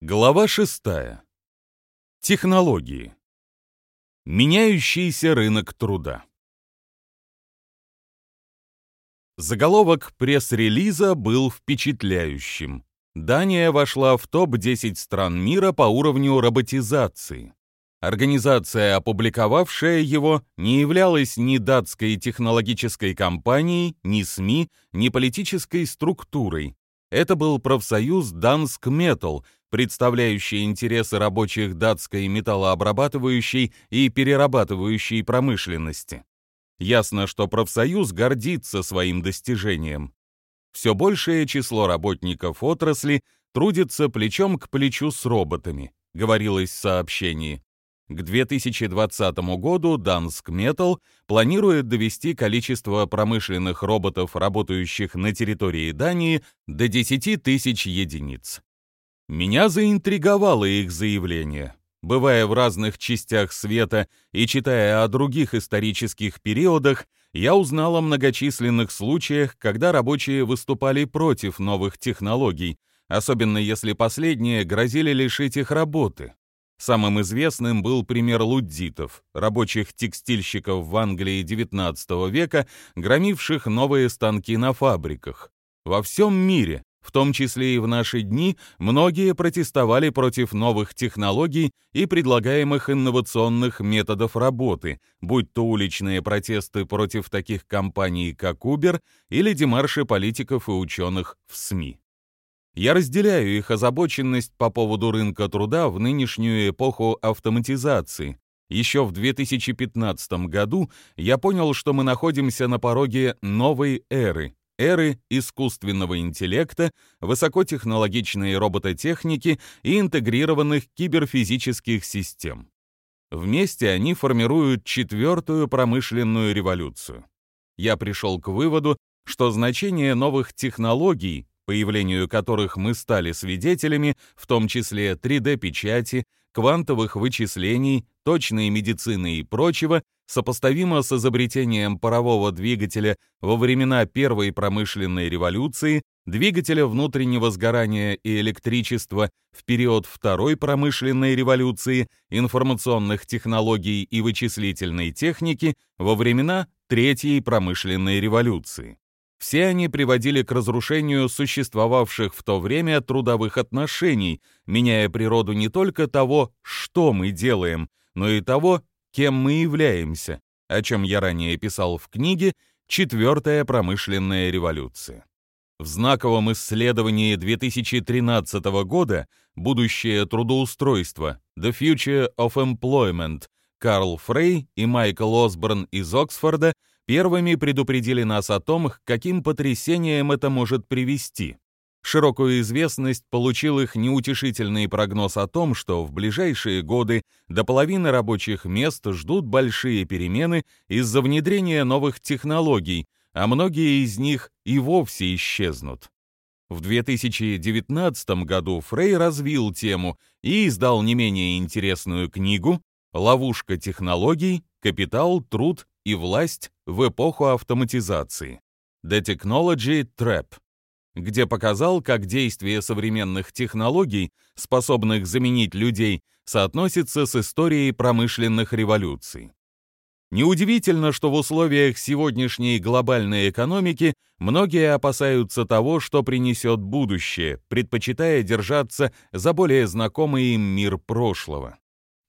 Глава 6. Технологии. Меняющийся рынок труда. Заголовок пресс-релиза был впечатляющим. Дания вошла в топ-10 стран мира по уровню роботизации. Организация, опубликовавшая его, не являлась ни датской технологической компанией, ни СМИ, ни политической структурой. Это был профсоюз Данск Метал, представляющий интересы рабочих датской металлообрабатывающей и перерабатывающей промышленности. Ясно, что профсоюз гордится своим достижением. Все большее число работников отрасли трудится плечом к плечу с роботами, говорилось в сообщении. К 2020 году Данск Метал планирует довести количество промышленных роботов, работающих на территории Дании, до 10 тысяч единиц. Меня заинтриговало их заявление. Бывая в разных частях света и читая о других исторических периодах, я узнал о многочисленных случаях, когда рабочие выступали против новых технологий, особенно если последние грозили лишить их работы. Самым известным был пример луддитов, рабочих текстильщиков в Англии XIX века, громивших новые станки на фабриках. Во всем мире в том числе и в наши дни, многие протестовали против новых технологий и предлагаемых инновационных методов работы, будь то уличные протесты против таких компаний, как Uber, или демарши политиков и ученых в СМИ. Я разделяю их озабоченность по поводу рынка труда в нынешнюю эпоху автоматизации. Еще в 2015 году я понял, что мы находимся на пороге новой эры, эры искусственного интеллекта, высокотехнологичной робототехники и интегрированных киберфизических систем. Вместе они формируют четвертую промышленную революцию. Я пришел к выводу, что значение новых технологий, появлению которых мы стали свидетелями, в том числе 3D-печати, квантовых вычислений, точной медицины и прочего, сопоставимо с изобретением парового двигателя во времена Первой промышленной революции, двигателя внутреннего сгорания и электричества в период Второй промышленной революции, информационных технологий и вычислительной техники во времена Третьей промышленной революции. Все они приводили к разрушению существовавших в то время трудовых отношений, меняя природу не только того, что мы делаем, но и того, кем мы являемся, о чем я ранее писал в книге «Четвертая промышленная революция». В знаковом исследовании 2013 года «Будущее трудоустройства» «The Future of Employment» Карл Фрей и Майкл Осборн из Оксфорда первыми предупредили нас о том, к каким потрясениям это может привести. Широкую известность получил их неутешительный прогноз о том, что в ближайшие годы до половины рабочих мест ждут большие перемены из-за внедрения новых технологий, а многие из них и вовсе исчезнут. В 2019 году Фрей развил тему и издал не менее интересную книгу «Ловушка технологий, капитал, труд и власть в эпоху автоматизации» «The Technology Trap», где показал, как действие современных технологий, способных заменить людей, соотносится с историей промышленных революций. Неудивительно, что в условиях сегодняшней глобальной экономики многие опасаются того, что принесет будущее, предпочитая держаться за более знакомый им мир прошлого.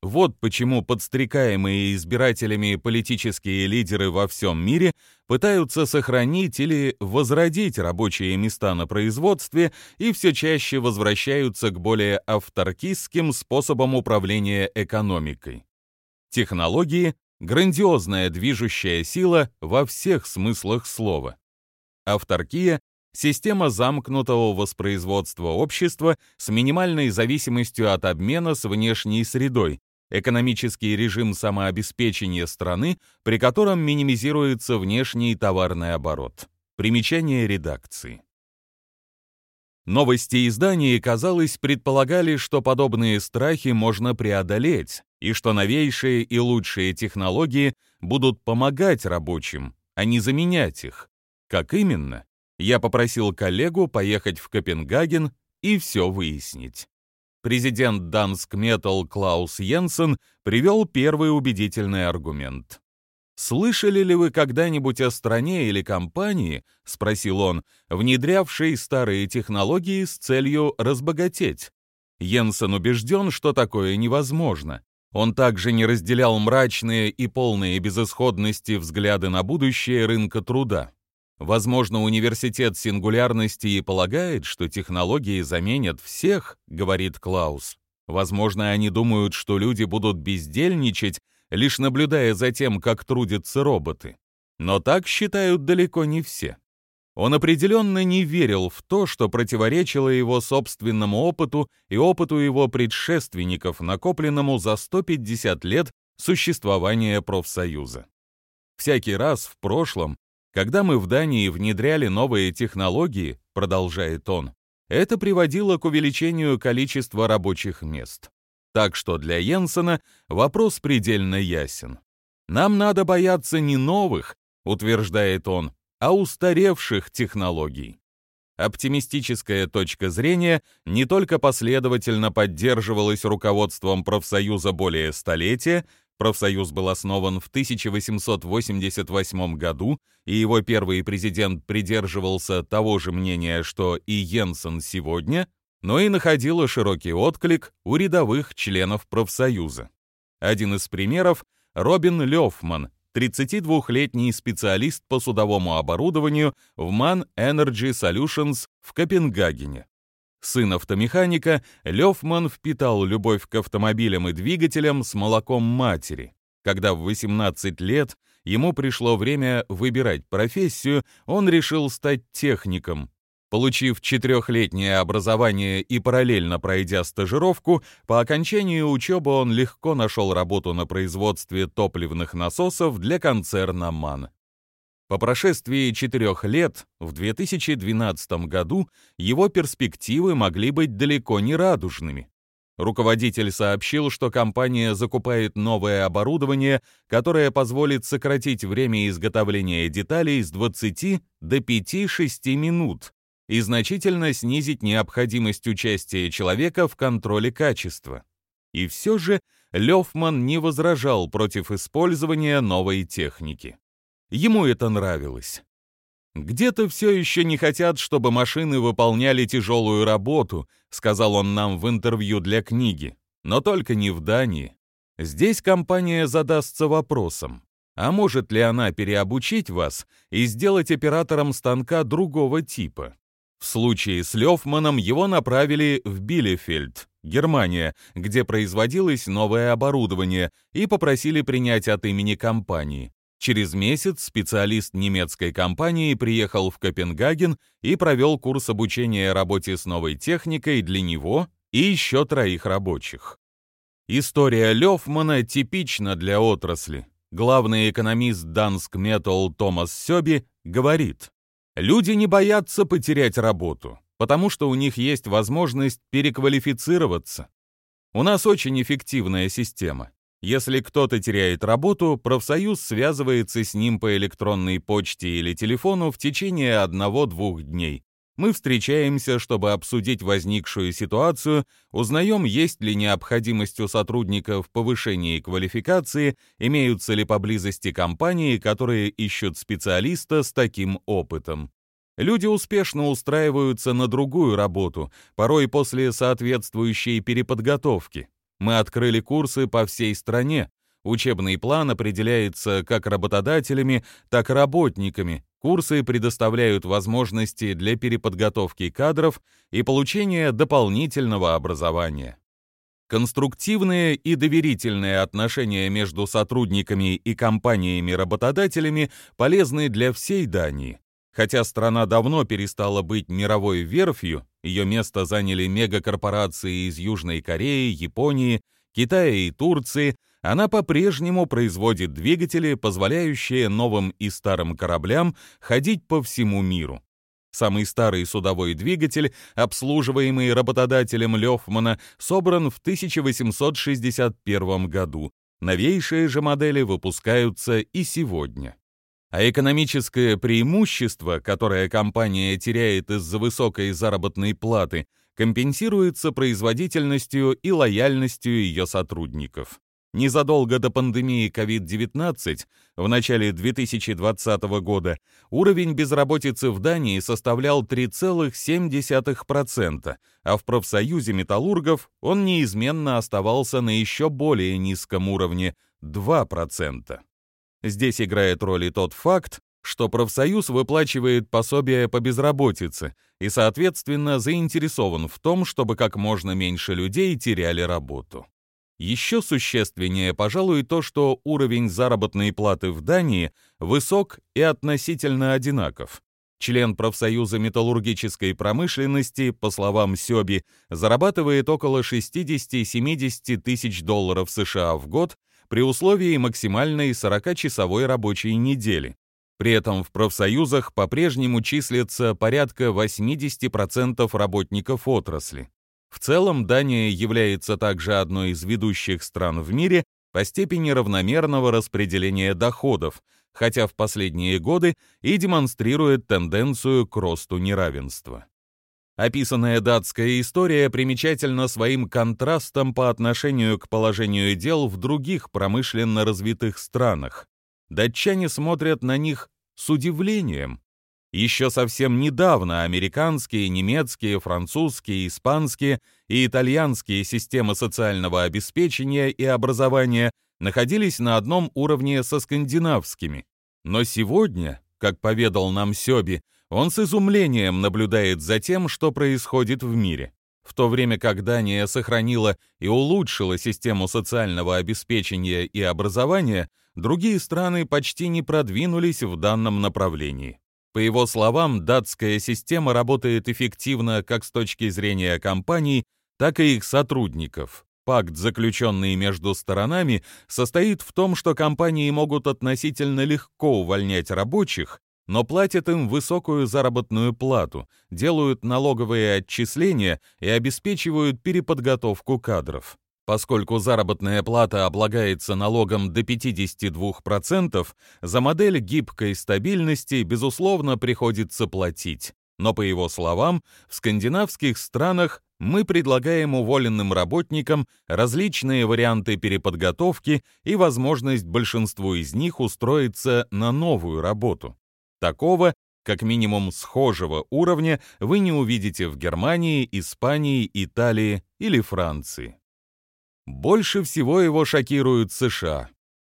Вот почему подстрекаемые избирателями политические лидеры во всем мире пытаются сохранить или возродить рабочие места на производстве и все чаще возвращаются к более авторкистским способам управления экономикой. Технологии — грандиозная движущая сила во всех смыслах слова. Авторкия — система замкнутого воспроизводства общества с минимальной зависимостью от обмена с внешней средой, экономический режим самообеспечения страны, при котором минимизируется внешний товарный оборот. Примечание редакции. Новости изданий, казалось, предполагали, что подобные страхи можно преодолеть, и что новейшие и лучшие технологии будут помогать рабочим, а не заменять их. Как именно? Я попросил коллегу поехать в Копенгаген и все выяснить. Президент Dansk Metal Клаус Йенсен привел первый убедительный аргумент. «Слышали ли вы когда-нибудь о стране или компании, — спросил он, — внедрявшей старые технологии с целью разбогатеть? Йенсен убежден, что такое невозможно. Он также не разделял мрачные и полные безысходности взгляды на будущее рынка труда. Возможно, университет сингулярности и полагает, что технологии заменят всех, говорит Клаус. Возможно, они думают, что люди будут бездельничать, лишь наблюдая за тем, как трудятся роботы. Но так считают далеко не все. Он определенно не верил в то, что противоречило его собственному опыту и опыту его предшественников, накопленному за 150 лет существования профсоюза. Всякий раз в прошлом, когда мы в Дании внедряли новые технологии, продолжает он, это приводило к увеличению количества рабочих мест. Так что для Йенсена вопрос предельно ясен. Нам надо бояться не новых, утверждает он, а устаревших технологий. Оптимистическая точка зрения не только последовательно поддерживалась руководством профсоюза более столетия, профсоюз был основан в 1888 году, и его первый президент придерживался того же мнения, что и Йенсен сегодня, но и находила широкий отклик у рядовых членов профсоюза. Один из примеров — Робин Лёфман, 32-летний специалист по судовому оборудованию в MAN Energy Solutions в Копенгагене. Сын автомеханика, Лёфман впитал любовь к автомобилям и двигателям с молоком матери. Когда в 18 лет ему пришло время выбирать профессию, он решил стать техником, Получив четырехлетнее образование и параллельно пройдя стажировку, по окончании учебы он легко нашел работу на производстве топливных насосов для концерна МАН. По прошествии четырех лет, в 2012 году, его перспективы могли быть далеко не радужными. Руководитель сообщил, что компания закупает новое оборудование, которое позволит сократить время изготовления деталей с 20 до 5-6 минут, и значительно снизить необходимость участия человека в контроле качества. И все же Лёфман не возражал против использования новой техники. Ему это нравилось. «Где-то все еще не хотят, чтобы машины выполняли тяжелую работу», сказал он нам в интервью для книги. «Но только не в Дании. Здесь компания задастся вопросом, а может ли она переобучить вас и сделать оператором станка другого типа? В случае с Лёфманом его направили в Билефельд, Германия, где производилось новое оборудование, и попросили принять от имени компании. Через месяц специалист немецкой компании приехал в Копенгаген и провел курс обучения работе с новой техникой для него и еще троих рабочих. История Лёфмана типична для отрасли. Главный экономист Dansk Metal Томас Сёби говорит, Люди не боятся потерять работу, потому что у них есть возможность переквалифицироваться. У нас очень эффективная система. Если кто-то теряет работу, профсоюз связывается с ним по электронной почте или телефону в течение одного-двух дней. Мы встречаемся, чтобы обсудить возникшую ситуацию, узнаем, есть ли необходимость у сотрудников в повышении квалификации, имеются ли поблизости компании, которые ищут специалиста с таким опытом. Люди успешно устраиваются на другую работу, порой после соответствующей переподготовки. Мы открыли курсы по всей стране. Учебный план определяется как работодателями, так и работниками, Курсы предоставляют возможности для переподготовки кадров и получения дополнительного образования. Конструктивные и доверительные отношения между сотрудниками и компаниями-работодателями полезны для всей Дании. Хотя страна давно перестала быть мировой верфью, ее место заняли мегакорпорации из Южной Кореи, Японии, Китая и Турции, она по-прежнему производит двигатели, позволяющие новым и старым кораблям ходить по всему миру. Самый старый судовой двигатель, обслуживаемый работодателем Лёфмана, собран в 1861 году. Новейшие же модели выпускаются и сегодня. А экономическое преимущество, которое компания теряет из-за высокой заработной платы, компенсируется производительностью и лояльностью ее сотрудников. Незадолго до пандемии COVID-19, в начале 2020 года, уровень безработицы в Дании составлял 3,7%, а в профсоюзе металлургов он неизменно оставался на еще более низком уровне – 2%. Здесь играет роль и тот факт, что профсоюз выплачивает пособие по безработице и, соответственно, заинтересован в том, чтобы как можно меньше людей теряли работу. Еще существеннее, пожалуй, то, что уровень заработной платы в Дании высок и относительно одинаков. Член профсоюза металлургической промышленности, по словам Сёби, зарабатывает около 60-70 тысяч долларов США в год при условии максимальной 40-часовой рабочей недели. При этом в профсоюзах по-прежнему числится порядка 80% работников отрасли. В целом Дания является также одной из ведущих стран в мире по степени равномерного распределения доходов, хотя в последние годы и демонстрирует тенденцию к росту неравенства. Описанная датская история примечательна своим контрастом по отношению к положению дел в других промышленно развитых странах. Датчане смотрят на них с удивлением, еще совсем недавно американские, немецкие, французские, испанские и итальянские системы социального обеспечения и образования находились на одном уровне со скандинавскими. Но сегодня, как поведал нам Сёби, он с изумлением наблюдает за тем, что происходит в мире. В то время как Дания сохранила и улучшила систему социального обеспечения и образования, другие страны почти не продвинулись в данном направлении. По его словам, датская система работает эффективно как с точки зрения компаний, так и их сотрудников. Пакт, заключенный между сторонами, состоит в том, что компании могут относительно легко увольнять рабочих, но платят им высокую заработную плату, делают налоговые отчисления и обеспечивают переподготовку кадров. Поскольку заработная плата облагается налогом до 52%, за модель гибкой стабильности, безусловно, приходится платить. Но, по его словам, в скандинавских странах мы предлагаем уволенным работникам различные варианты переподготовки и возможность большинству из них устроиться на новую работу. Такого, как минимум схожего уровня, вы не увидите в Германии, Испании, Италии или Франции. Больше всего его шокируют США.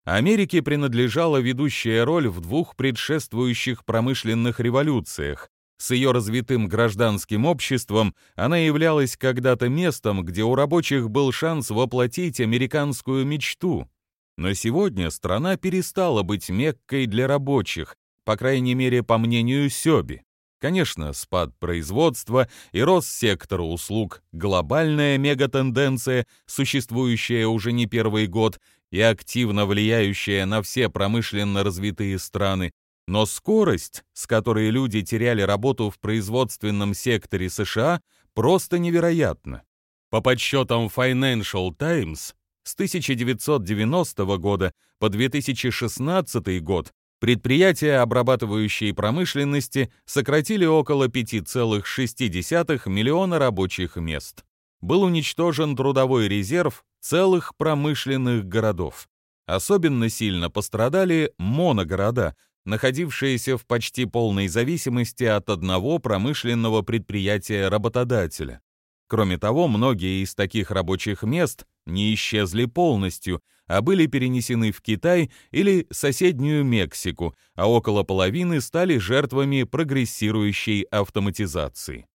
Америке принадлежала ведущая роль в двух предшествующих промышленных революциях. С ее развитым гражданским обществом она являлась когда-то местом, где у рабочих был шанс воплотить американскую мечту. Но сегодня страна перестала быть меккой для рабочих, по крайней мере, по мнению Сёби. Конечно, спад производства и рост сектора услуг – глобальная мегатенденция, существующая уже не первый год и активно влияющая на все промышленно развитые страны, но скорость, с которой люди теряли работу в производственном секторе США, просто невероятна. По подсчетам Financial Times, с 1990 года по 2016 год Предприятия обрабатывающей промышленности сократили около 5,6 миллиона рабочих мест. Был уничтожен трудовой резерв целых промышленных городов. Особенно сильно пострадали моногорода, находившиеся в почти полной зависимости от одного промышленного предприятия работодателя. Кроме того, многие из таких рабочих мест не исчезли полностью, а были перенесены в Китай или соседнюю Мексику, а около половины стали жертвами прогрессирующей автоматизации.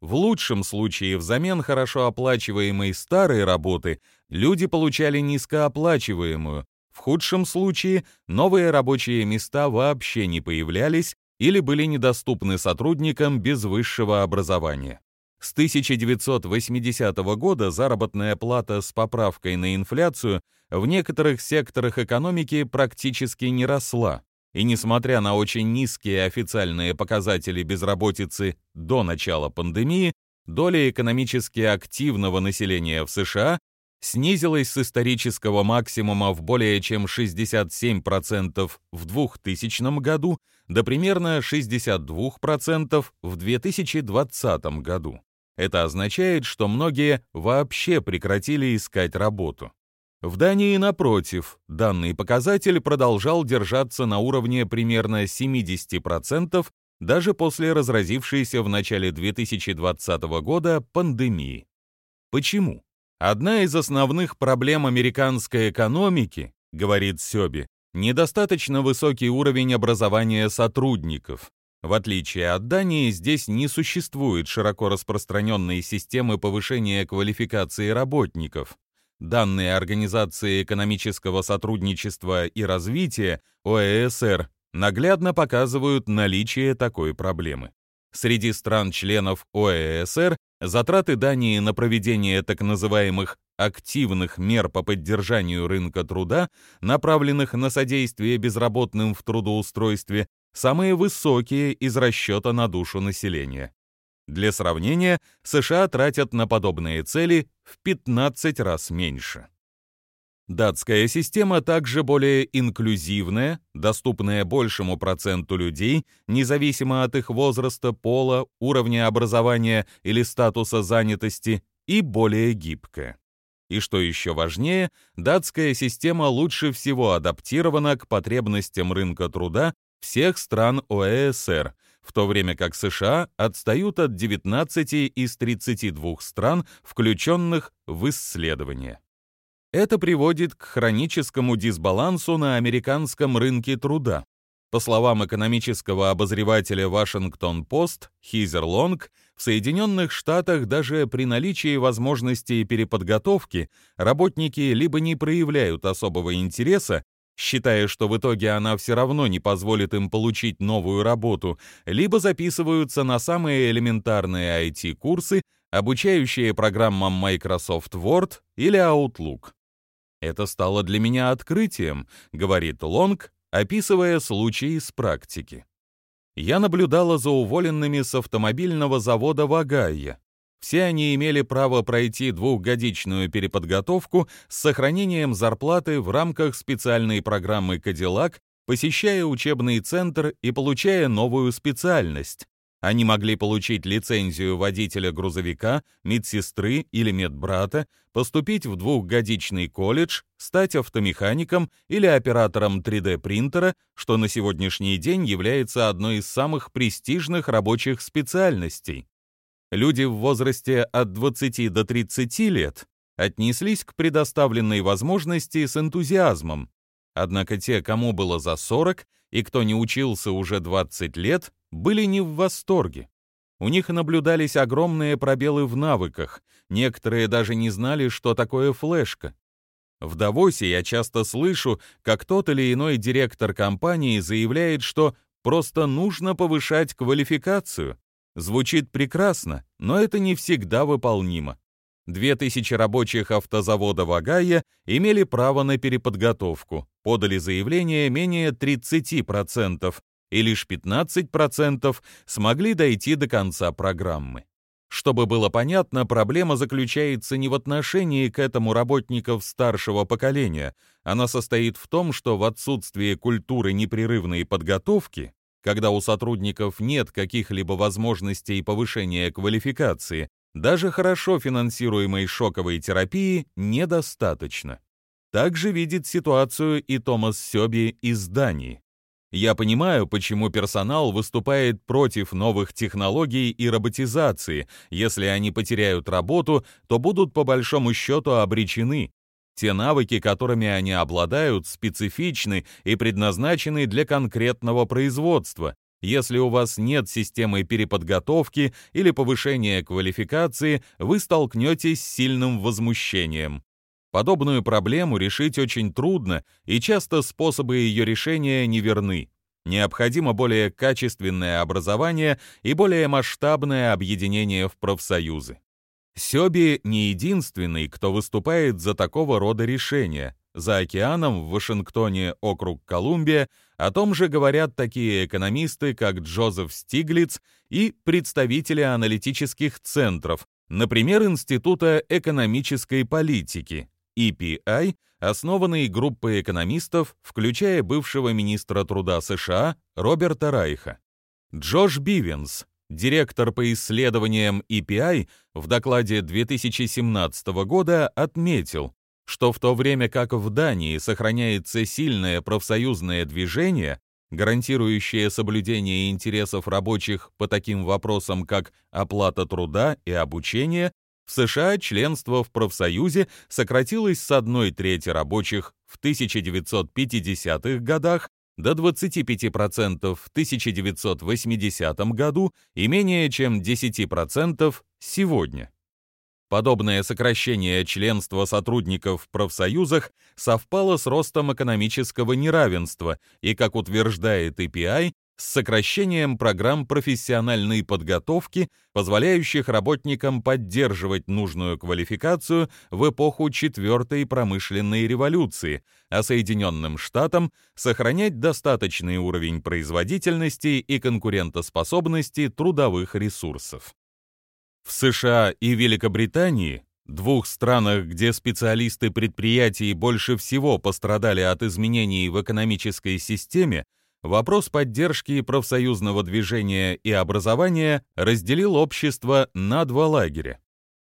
В лучшем случае взамен хорошо оплачиваемой старой работы люди получали низкооплачиваемую, в худшем случае новые рабочие места вообще не появлялись или были недоступны сотрудникам без высшего образования. С 1980 года заработная плата с поправкой на инфляцию в некоторых секторах экономики практически не росла. И несмотря на очень низкие официальные показатели безработицы до начала пандемии, доля экономически активного населения в США снизилась с исторического максимума в более чем 67% в 2000 году до примерно 62% в 2020 году. Это означает, что многие вообще прекратили искать работу. В Дании, напротив, данный показатель продолжал держаться на уровне примерно 70% даже после разразившейся в начале 2020 года пандемии. Почему? Одна из основных проблем американской экономики, говорит Сёби, недостаточно высокий уровень образования сотрудников. В отличие от Дании, здесь не существует широко распространенной системы повышения квалификации работников. Данные Организации экономического сотрудничества и развития ОЭСР наглядно показывают наличие такой проблемы. Среди стран-членов ОЭСР затраты Дании на проведение так называемых активных мер по поддержанию рынка труда, направленных на содействие безработным в трудоустройстве, самые высокие из расчета на душу населения. Для сравнения, США тратят на подобные цели в 15 раз меньше. Датская система также более инклюзивная, доступная большему проценту людей, независимо от их возраста, пола, уровня образования или статуса занятости, и более гибкая. И что еще важнее, датская система лучше всего адаптирована к потребностям рынка труда всех стран ОЭСР, в то время как США отстают от 19 из 32 стран, включенных в исследование. Это приводит к хроническому дисбалансу на американском рынке труда. По словам экономического обозревателя Вашингтон-Пост Хизер Лонг, в Соединенных Штатах даже при наличии возможности переподготовки работники либо не проявляют особого интереса, считая, что в итоге она все равно не позволит им получить новую работу, либо записываются на самые элементарные IT-курсы, обучающие программам Microsoft Word или Outlook. «Это стало для меня открытием», — говорит Лонг, описывая случаи из практики. Я наблюдала за уволенными с автомобильного завода в Огайо. Все они имели право пройти двухгодичную переподготовку с сохранением зарплаты в рамках специальной программы «Кадиллак», посещая учебный центр и получая новую специальность. Они могли получить лицензию водителя грузовика, медсестры или медбрата, поступить в двухгодичный колледж, стать автомехаником или оператором 3D-принтера, что на сегодняшний день является одной из самых престижных рабочих специальностей. Люди в возрасте от 20 до 30 лет отнеслись к предоставленной возможности с энтузиазмом, однако те, кому было за 40 и кто не учился уже 20 лет, были не в восторге. У них наблюдались огромные пробелы в навыках, некоторые даже не знали, что такое флешка. В Давосе я часто слышу, как тот или иной директор компании заявляет, что просто нужно повышать квалификацию. Звучит прекрасно, но это не всегда выполнимо. 2000 рабочих автозавода в Огайо имели право на переподготовку, подали заявление менее 30%, и лишь 15% смогли дойти до конца программы. Чтобы было понятно, проблема заключается не в отношении к этому работников старшего поколения, она состоит в том, что в отсутствии культуры непрерывной подготовки, когда у сотрудников нет каких-либо возможностей повышения квалификации, даже хорошо финансируемой шоковой терапии недостаточно. Также видит ситуацию и Томас Сёби из Дании. Я понимаю, почему персонал выступает против новых технологий и роботизации. Если они потеряют работу, то будут по большому счету обречены. Те навыки, которыми они обладают, специфичны и предназначены для конкретного производства. Если у вас нет системы переподготовки или повышения квалификации, вы столкнетесь с сильным возмущением. Подобную проблему решить очень трудно, и часто способы ее решения неверны. Необходимо более качественное образование и более масштабное объединение в профсоюзы. Сёби не единственный, кто выступает за такого рода решения. За океаном в Вашингтоне, округ Колумбия, о том же говорят такие экономисты, как Джозеф Стиглиц и представители аналитических центров, например, Института экономической политики, EPI, основанный группой экономистов, включая бывшего министра труда США Роберта Райха. Джош Бивенс, директор по исследованиям EPI в докладе 2017 года отметил, что в то время как в Дании сохраняется сильное профсоюзное движение, гарантирующее соблюдение интересов рабочих по таким вопросам, как оплата труда и обучение, в США членство в профсоюзе сократилось с одной трети рабочих в 1950-х годах до 25% в 1980 году и менее чем 10% сегодня. Подобное сокращение членства сотрудников в профсоюзах совпало с ростом экономического неравенства и, как утверждает EPI, с сокращением программ профессиональной подготовки, позволяющих работникам поддерживать нужную квалификацию в эпоху четвертой промышленной революции, а Соединенным Штатам сохранять достаточный уровень производительности и конкурентоспособности трудовых ресурсов. В США и Великобритании двух странах, где специалисты предприятий больше всего пострадали от изменений в экономической системе, вопрос поддержки профсоюзного движения и образования разделил общество на два лагеря.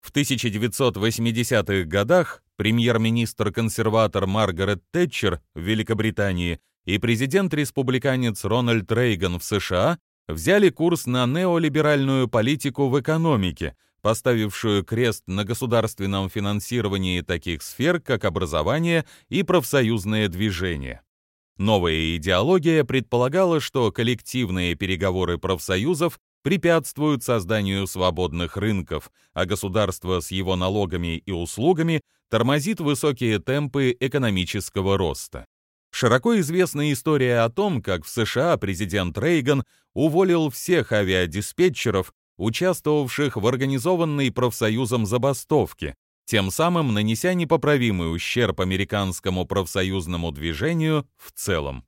В 1980-х годах премьер-министр-консерватор Маргарет Тэтчер в Великобритании и президент-республиканец Рональд Рейган в США взяли курс на неолиберальную политику в экономике, поставившую крест на государственном финансировании таких сфер, как образование и профсоюзное движение. Новая идеология предполагала, что коллективные переговоры профсоюзов препятствуют созданию свободных рынков, а государство с его налогами и услугами тормозит высокие темпы экономического роста. Широко известна история о том, как в США президент Рейган уволил всех авиадиспетчеров, участвовавших в организованной профсоюзом забастовке, тем самым нанеся непоправимый ущерб американскому профсоюзному движению в целом.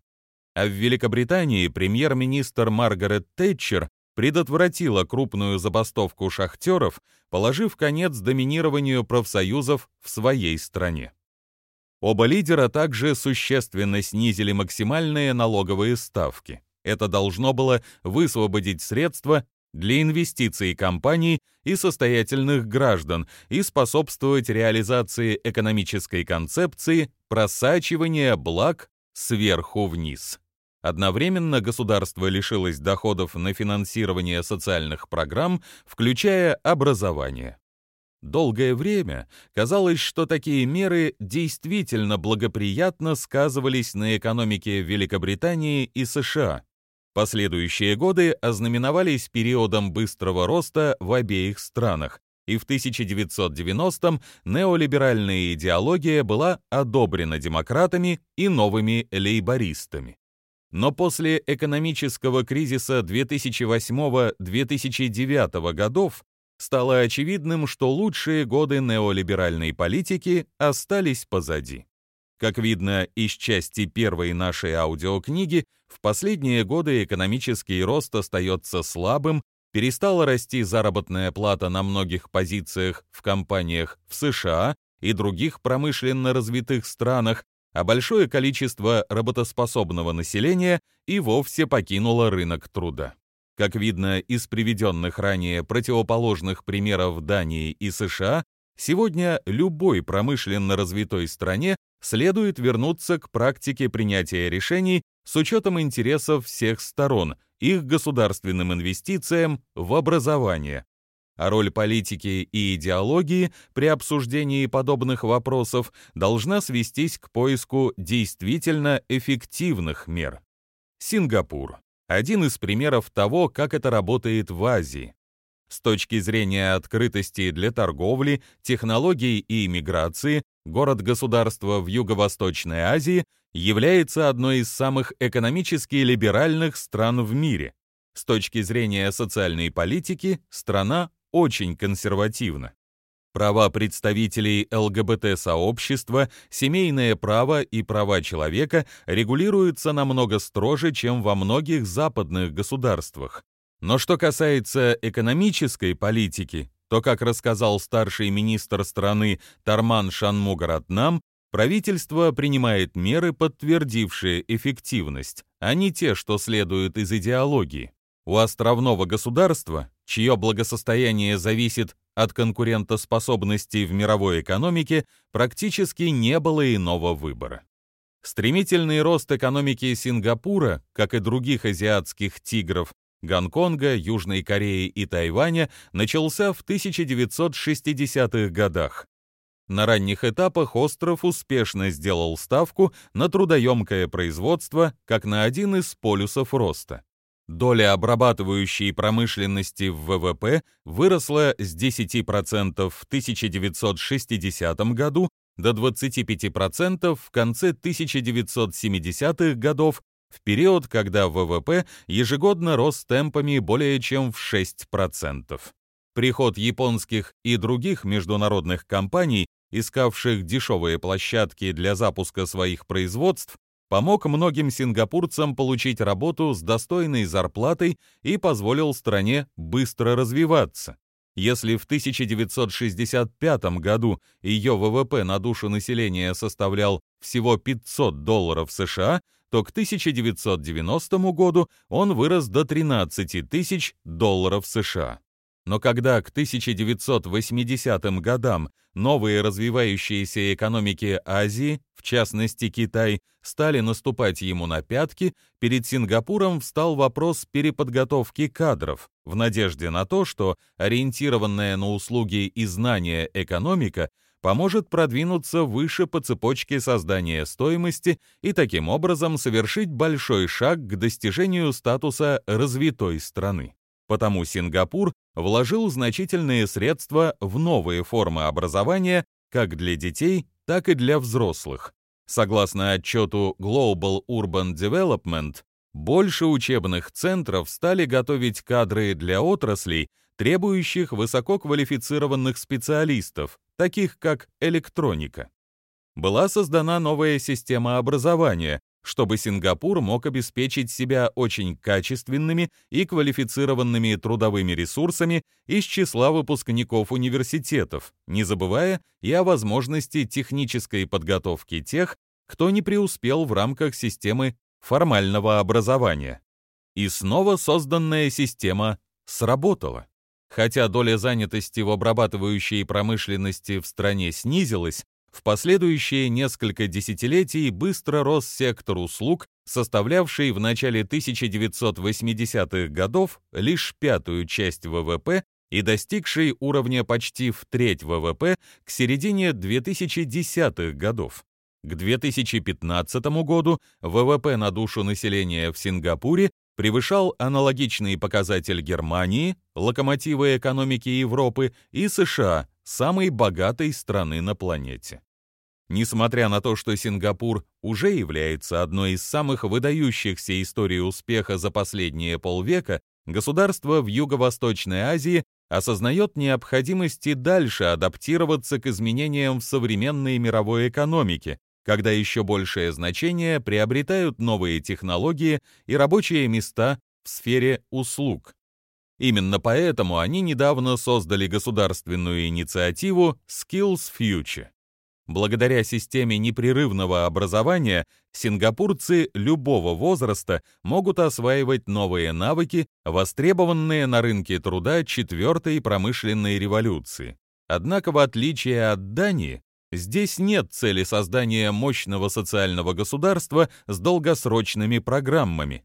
А в Великобритании премьер-министр Маргарет Тэтчер предотвратила крупную забастовку шахтеров, положив конец доминированию профсоюзов в своей стране. Оба лидера также существенно снизили максимальные налоговые ставки. Это должно было высвободить средства для инвестиций компаний и состоятельных граждан и способствовать реализации экономической концепции просачивания благ сверху вниз. Одновременно государство лишилось доходов на финансирование социальных программ, включая образование. Долгое время казалось, что такие меры действительно благоприятно сказывались на экономике Великобритании и США. Последующие годы ознаменовались периодом быстрого роста в обеих странах, и в 1990-м неолиберальная идеология была одобрена демократами и новыми лейбористами. Но после экономического кризиса 2008-2009 годов стало очевидным, что лучшие годы неолиберальной политики остались позади. Как видно из части первой нашей аудиокниги, в последние годы экономический рост остается слабым, перестала расти заработная плата на многих позициях в компаниях в США и других промышленно развитых странах, а большое количество работоспособного населения и вовсе покинуло рынок труда. Как видно из приведенных ранее противоположных примеров Дании и США, сегодня любой промышленно развитой стране следует вернуться к практике принятия решений с учетом интересов всех сторон, их государственным инвестициям в образование. А роль политики и идеологии при обсуждении подобных вопросов должна свестись к поиску действительно эффективных мер. Сингапур – один из примеров того, как это работает в Азии. С точки зрения открытости для торговли, технологий и иммиграции, город-государство в Юго-Восточной Азии является одной из самых экономически либеральных стран в мире. С точки зрения социальной политики, страна очень консервативна. Права представителей ЛГБТ-сообщества, семейное право и права человека регулируются намного строже, чем во многих западных государствах. Но что касается экономической политики, то, как рассказал старший министр страны Тарман Шанмугаратнам, правительство принимает меры, подтвердившие эффективность, а не те, что следуют из идеологии. У островного государства, чье благосостояние зависит от конкурентоспособности в мировой экономике, практически не было иного выбора. Стремительный рост экономики Сингапура, как и других азиатских тигров, Гонконга, Южной Кореи и Тайваня, начался в 1960-х годах. На ранних этапах остров успешно сделал ставку на трудоемкое производство как на один из полюсов роста. Доля обрабатывающей промышленности в ВВП выросла с 10% в 1960 году до 25% в конце 1970-х годов, в период, когда ВВП ежегодно рос темпами более чем в 6%. Приход японских и других международных компаний, искавших дешевые площадки для запуска своих производств, помог многим сингапурцам получить работу с достойной зарплатой и позволил стране быстро развиваться. Если в 1965 году ее ВВП на душу населения составлял всего 500 долларов США, то к 1990 году он вырос до 13 тысяч долларов США. Но когда к 1980 годам новые развивающиеся экономики Азии, в частности Китай, стали наступать ему на пятки, перед Сингапуром встал вопрос переподготовки кадров, в надежде на то, что ориентированная на услуги и знания экономика поможет продвинуться выше по цепочке создания стоимости и таким образом совершить большой шаг к достижению статуса развитой страны. Потому Сингапур вложил значительные средства в новые формы образования как для детей, так и для взрослых. Согласно отчету Global Urban Development, больше учебных центров стали готовить кадры для отраслей, требующих высококвалифицированных специалистов, таких как электроника. Была создана новая система образования, чтобы Сингапур мог обеспечить себя очень качественными и квалифицированными трудовыми ресурсами из числа выпускников университетов, не забывая и о возможности технической подготовки тех, кто не преуспел в рамках системы формального образования. И снова созданная система сработала. Хотя доля занятости в обрабатывающей промышленности в стране снизилась, в последующие несколько десятилетий быстро рос сектор услуг, составлявший в начале 1980-х годов лишь пятую часть ВВП и достигший уровня почти в треть ВВП к середине 2010-х годов. К 2015 году ВВП на душу населения в Сингапуре превышал аналогичный показатель Германии, локомотива экономики Европы, и США, самой богатой страны на планете. Несмотря на то, что Сингапур уже является одной из самых выдающихся историй успеха за последние полвека, государство в Юго-Восточной Азии осознает необходимость и дальше адаптироваться к изменениям в современной мировой экономике, когда еще большее значение приобретают новые технологии и рабочие места в сфере услуг. Именно поэтому они недавно создали государственную инициативу Skills Future. Благодаря системе непрерывного образования сингапурцы любого возраста могут осваивать новые навыки, востребованные на рынке труда четвертой промышленной революции. Однако, в отличие от Дании, здесь нет цели создания мощного социального государства с долгосрочными программами.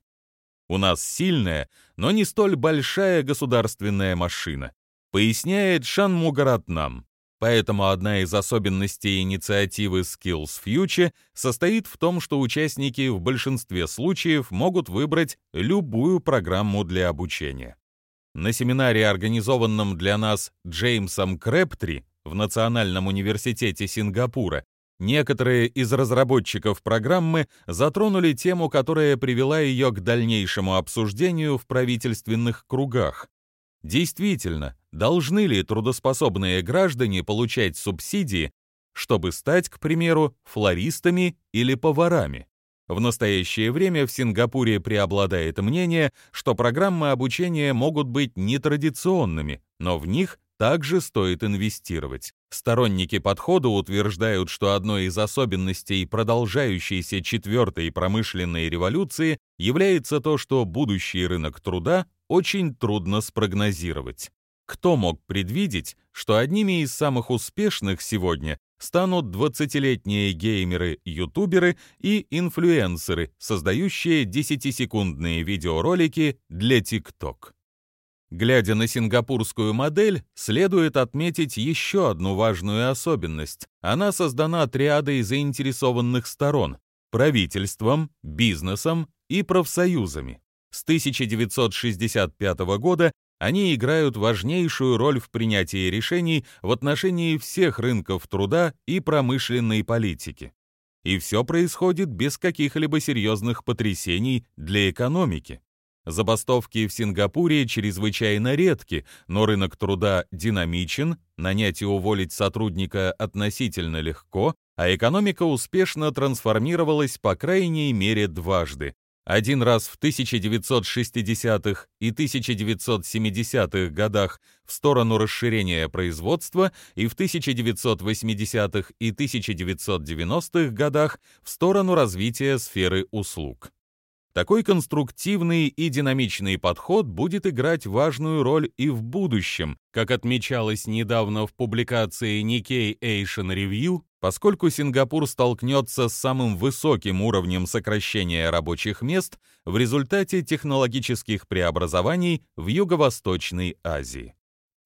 У нас сильная, но не столь большая государственная машина, поясняет Шан Мугаратнам. Поэтому одна из особенностей инициативы Skills Future состоит в том, что участники в большинстве случаев могут выбрать любую программу для обучения. На семинаре, организованном для нас Джеймсом Крэптри в Национальном университете Сингапура, Некоторые из разработчиков программы затронули тему, которая привела ее к дальнейшему обсуждению в правительственных кругах. Действительно, должны ли трудоспособные граждане получать субсидии, чтобы стать, к примеру, флористами или поварами? В настоящее время в Сингапуре преобладает мнение, что программы обучения могут быть нетрадиционными, но в них также стоит инвестировать. Сторонники подхода утверждают, что одной из особенностей продолжающейся четвертой промышленной революции является то, что будущий рынок труда очень трудно спрогнозировать. Кто мог предвидеть, что одними из самых успешных сегодня станут 20-летние геймеры-ютуберы и инфлюенсеры, создающие 10-секундные видеоролики для TikTok? Глядя на сингапурскую модель, следует отметить еще одну важную особенность. Она создана триадой заинтересованных сторон – правительством, бизнесом и профсоюзами. С 1965 года они играют важнейшую роль в принятии решений в отношении всех рынков труда и промышленной политики. И все происходит без каких-либо серьезных потрясений для экономики. Забастовки в Сингапуре чрезвычайно редки, но рынок труда динамичен, нанять и уволить сотрудника относительно легко, а экономика успешно трансформировалась по крайней мере дважды один раз в 1960-х и 1970-х годах в сторону расширения производства и в 1980-х и 1990-х годах в сторону развития сферы услуг. Такой конструктивный и динамичный подход будет играть важную роль и в будущем, как отмечалось недавно в публикации Nikkei Asian Review, поскольку Сингапур столкнется с самым высоким уровнем сокращения рабочих мест в результате технологических преобразований в Юго-Восточной Азии.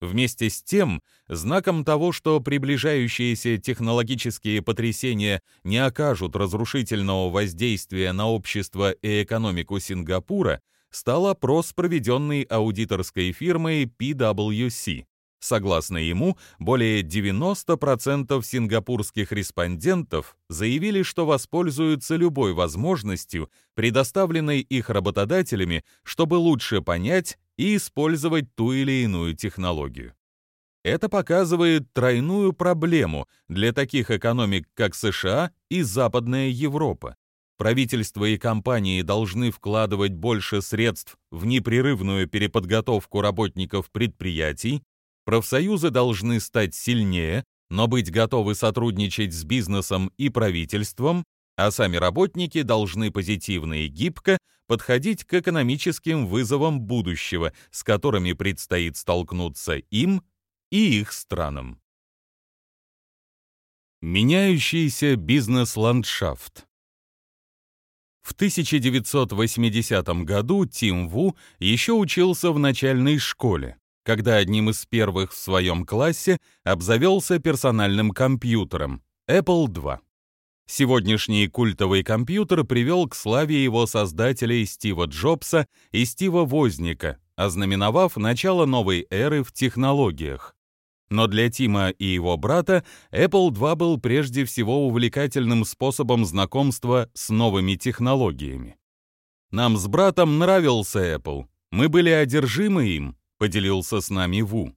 Вместе с тем, знаком того, что приближающиеся технологические потрясения не окажут разрушительного воздействия на общество и экономику Сингапура, стал опрос, проведенный аудиторской фирмой PwC. Согласно ему, более 90% сингапурских респондентов заявили, что воспользуются любой возможностью, предоставленной их работодателями, чтобы лучше понять и использовать ту или иную технологию. Это показывает тройную проблему для таких экономик, как США и Западная Европа. Правительство и компании должны вкладывать больше средств в непрерывную переподготовку работников предприятий, Профсоюзы должны стать сильнее, но быть готовы сотрудничать с бизнесом и правительством, а сами работники должны позитивно и гибко подходить к экономическим вызовам будущего, с которыми предстоит столкнуться им и их странам. Меняющийся бизнес-ландшафт В 1980 году Тим Ву еще учился в начальной школе когда одним из первых в своем классе обзавелся персональным компьютером Apple II. Сегодняшний культовый компьютер привел к славе его создателей Стива Джобса и Стива Возника, ознаменовав начало новой эры в технологиях. Но для Тима и его брата Apple II был прежде всего увлекательным способом знакомства с новыми технологиями. Нам с братом нравился Apple, мы были одержимы им, поделился с нами Ву.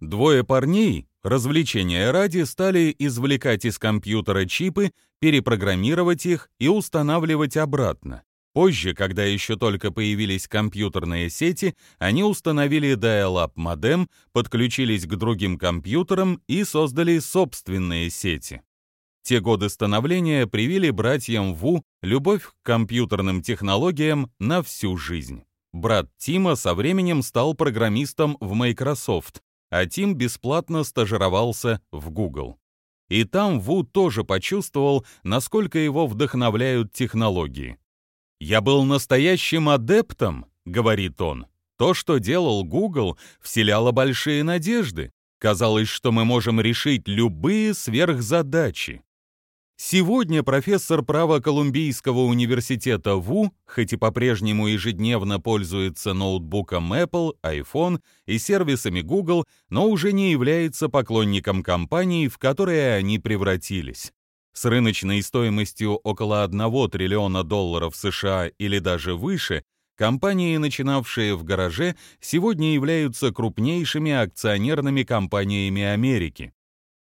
Двое парней, развлечения ради, стали извлекать из компьютера чипы, перепрограммировать их и устанавливать обратно. Позже, когда еще только появились компьютерные сети, они установили dial-up модем, подключились к другим компьютерам и создали собственные сети. Те годы становления привили братьям Ву любовь к компьютерным технологиям на всю жизнь. Брат Тима со временем стал программистом в Microsoft, а Тим бесплатно стажировался в Google. И там Ву тоже почувствовал, насколько его вдохновляют технологии. «Я был настоящим адептом», — говорит он. «То, что делал Google, вселяло большие надежды. Казалось, что мы можем решить любые сверхзадачи. Сегодня профессор права Колумбийского университета ВУ, хоть и по-прежнему ежедневно пользуется ноутбуком Apple, iPhone и сервисами Google, но уже не является поклонником компаний, в которые они превратились. С рыночной стоимостью около 1 триллиона долларов США или даже выше, компании, начинавшие в гараже, сегодня являются крупнейшими акционерными компаниями Америки.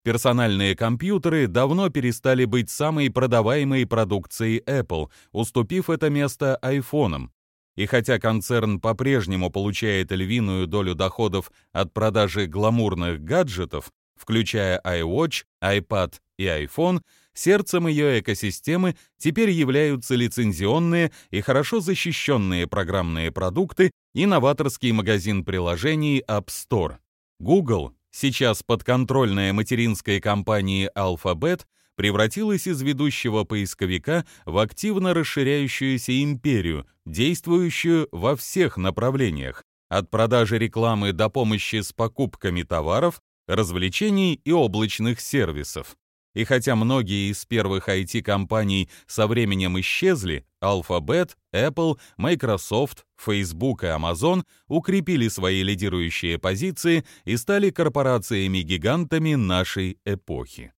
Персональные компьютеры давно перестали быть самой продаваемой продукцией Apple, уступив это место iPhone. И хотя концерн по-прежнему получает львиную долю доходов от продажи гламурных гаджетов, включая iWatch, iPad и iPhone, сердцем ее экосистемы теперь являются лицензионные и хорошо защищенные программные продукты, и новаторский магазин приложений App Store. Google, сейчас подконтрольная материнской компании Alphabet, превратилась из ведущего поисковика в активно расширяющуюся империю, действующую во всех направлениях, от продажи рекламы до помощи с покупками товаров, развлечений и облачных сервисов. И хотя многие из первых IT-компаний со временем исчезли, Alphabet, Apple, Microsoft, Facebook и Amazon укрепили свои лидирующие позиции и стали корпорациями-гигантами нашей эпохи.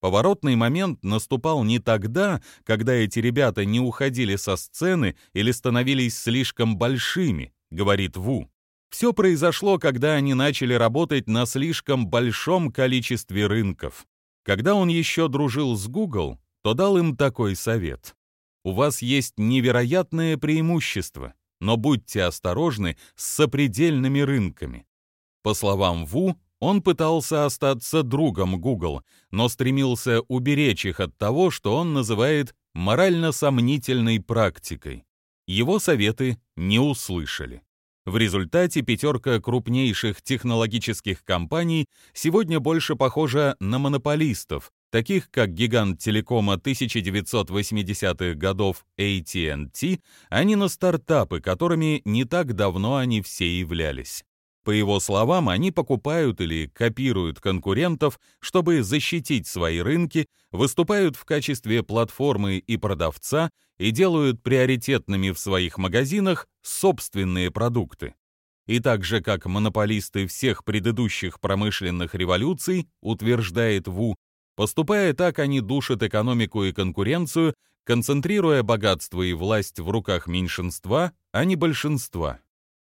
Поворотный момент наступал не тогда, когда эти ребята не уходили со сцены или становились слишком большими, говорит Ву. Все произошло, когда они начали работать на слишком большом количестве рынков. Когда он еще дружил с Google, то дал им такой совет. У вас есть невероятное преимущество, но будьте осторожны с сопредельными рынками. По словам Ву, он пытался остаться другом Google, но стремился уберечь их от того, что он называет морально сомнительной практикой. Его советы не услышали. В результате пятерка крупнейших технологических компаний сегодня больше похожа на монополистов, таких как гигант телекома 1980-х годов AT&T, а не на стартапы, которыми не так давно они все являлись. По его словам, они покупают или копируют конкурентов, чтобы защитить свои рынки, выступают в качестве платформы и продавца и делают приоритетными в своих магазинах собственные продукты. И так как монополисты всех предыдущих промышленных революций, утверждает Ву, поступая так, они душат экономику и конкуренцию, концентрируя богатство и власть в руках меньшинства, а не большинства.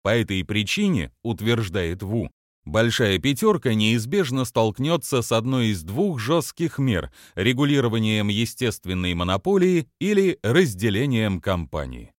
По этой причине, утверждает Ву, Большая пятерка неизбежно столкнется с одной из двух жестких мер – регулированием естественной монополии или разделением компании.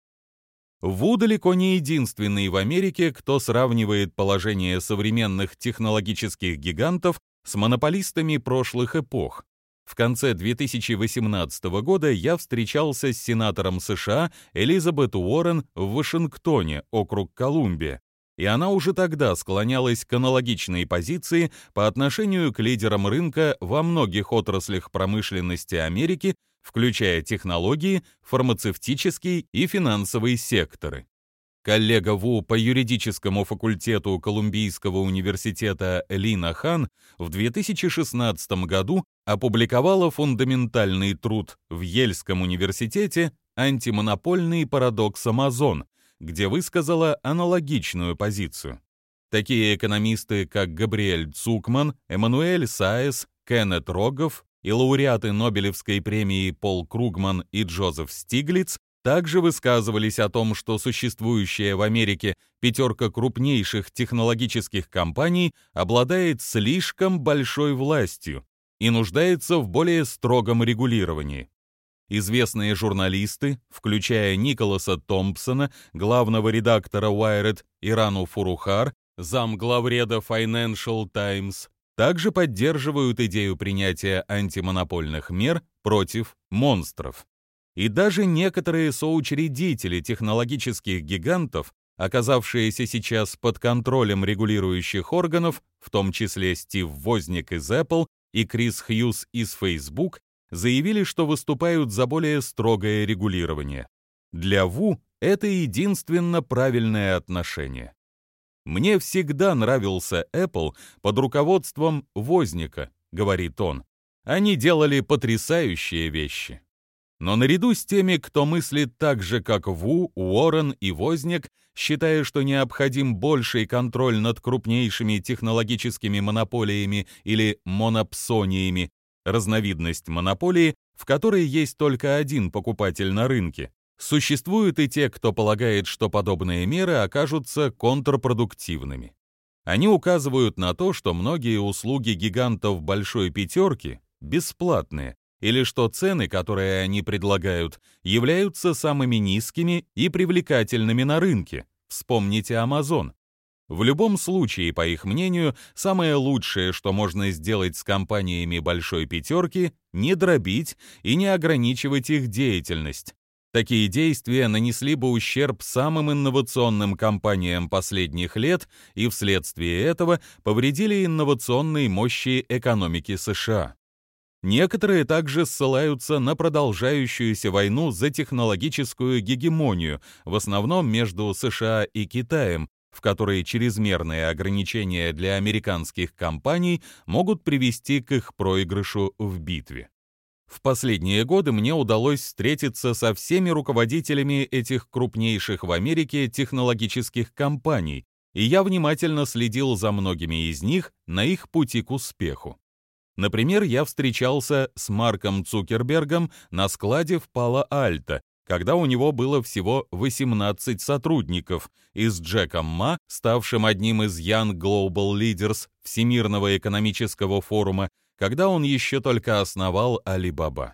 Ву далеко не единственный в Америке, кто сравнивает положение современных технологических гигантов с монополистами прошлых эпох. В конце 2018 года я встречался с сенатором США Элизабет Уоррен в Вашингтоне, округ Колумбия, и она уже тогда склонялась к аналогичной позиции по отношению к лидерам рынка во многих отраслях промышленности Америки, включая технологии, фармацевтический и финансовый секторы. Коллега Ву по юридическому факультету Колумбийского университета Лина Хан в 2016 году опубликовала фундаментальный труд в Ельском университете «Антимонопольный парадокс Амазон», где высказала аналогичную позицию. Такие экономисты, как Габриэль Цукман, Эммануэль Саес, Кеннет Рогов и лауреаты Нобелевской премии Пол Кругман и Джозеф Стиглиц также высказывались о том, что существующая в Америке пятерка крупнейших технологических компаний обладает слишком большой властью и нуждается в более строгом регулировании. Известные журналисты, включая Николаса Томпсона, главного редактора Wired, и Рану Фурухар, зам главреда Financial Times, также поддерживают идею принятия антимонопольных мер против монстров. И даже некоторые соучредители технологических гигантов, оказавшиеся сейчас под контролем регулирующих органов, в том числе Стив Возник из Apple и Крис Хьюз из Facebook, заявили, что выступают за более строгое регулирование. Для Ву это единственно правильное отношение. «Мне всегда нравился Apple под руководством Возника», — говорит он. «Они делали потрясающие вещи». Но наряду с теми, кто мыслит так же, как Ву, Уоррен и Возник, считая, что необходим больший контроль над крупнейшими технологическими монополиями или монопсониями, разновидность монополии, в которой есть только один покупатель на рынке, существуют и те, кто полагает, что подобные меры окажутся контрпродуктивными. Они указывают на то, что многие услуги гигантов большой пятерки бесплатные, или что цены, которые они предлагают, являются самыми низкими и привлекательными на рынке. Вспомните Amazon. В любом случае, по их мнению, самое лучшее, что можно сделать с компаниями большой пятерки, не дробить и не ограничивать их деятельность. Такие действия нанесли бы ущерб самым инновационным компаниям последних лет и вследствие этого повредили инновационной мощи экономики США. Некоторые также ссылаются на продолжающуюся войну за технологическую гегемонию, в основном между США и Китаем, в которой чрезмерные ограничения для американских компаний могут привести к их проигрышу в битве. В последние годы мне удалось встретиться со всеми руководителями этих крупнейших в Америке технологических компаний, и я внимательно следил за многими из них на их пути к успеху. Например, я встречался с Марком Цукербергом на складе в Пало-Альто, когда у него было всего 18 сотрудников, и с Джеком Ма, ставшим одним из Young Global Leaders Всемирного экономического форума, когда он еще только основал Alibaba.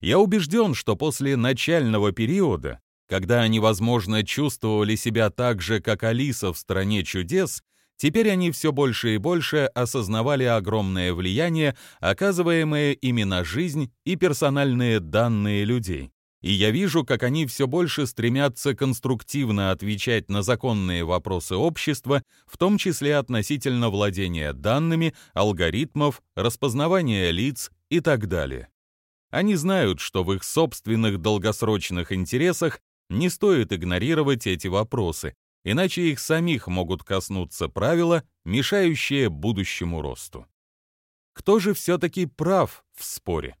Я убежден, что после начального периода, когда они, возможно, чувствовали себя так же, как Алиса в «Стране чудес», Теперь они все больше и больше осознавали огромное влияние, оказываемое ими на жизнь и персональные данные людей. И я вижу, как они все больше стремятся конструктивно отвечать на законные вопросы общества, в том числе относительно владения данными, алгоритмов, распознавания лиц и так далее. Они знают, что в их собственных долгосрочных интересах не стоит игнорировать эти вопросы, иначе их самих могут коснуться правила, мешающие будущему росту. Кто же все-таки прав в споре?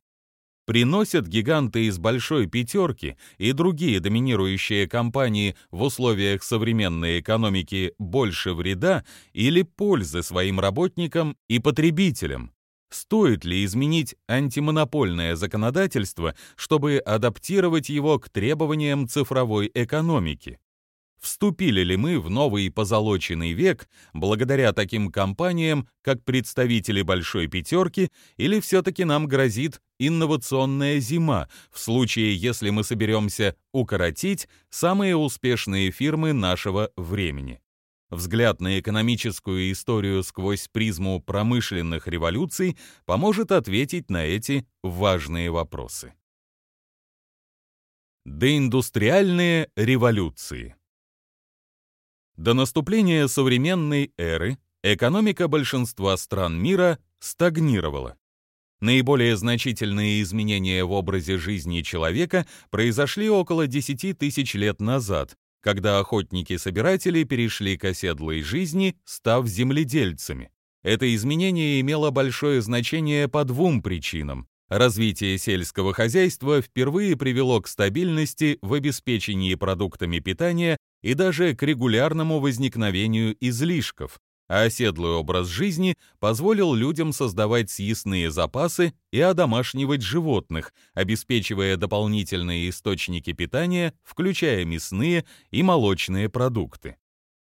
Приносят гиганты из большой пятерки и другие доминирующие компании в условиях современной экономики больше вреда или пользы своим работникам и потребителям? Стоит ли изменить антимонопольное законодательство, чтобы адаптировать его к требованиям цифровой экономики? Вступили ли мы в новый позолоченный век благодаря таким компаниям, как представители Большой Пятерки, или все-таки нам грозит инновационная зима в случае, если мы соберемся укоротить самые успешные фирмы нашего времени? Взгляд на экономическую историю сквозь призму промышленных революций поможет ответить на эти важные вопросы. Доиндустриальные революции до наступления современной эры экономика большинства стран мира стагнировала. Наиболее значительные изменения в образе жизни человека произошли около 10 тысяч лет назад, когда охотники-собиратели перешли к оседлой жизни, став земледельцами. Это изменение имело большое значение по двум причинам. Развитие сельского хозяйства впервые привело к стабильности в обеспечении продуктами питания и даже к регулярному возникновению излишков, а оседлый образ жизни позволил людям создавать съестные запасы и одомашнивать животных, обеспечивая дополнительные источники питания, включая мясные и молочные продукты.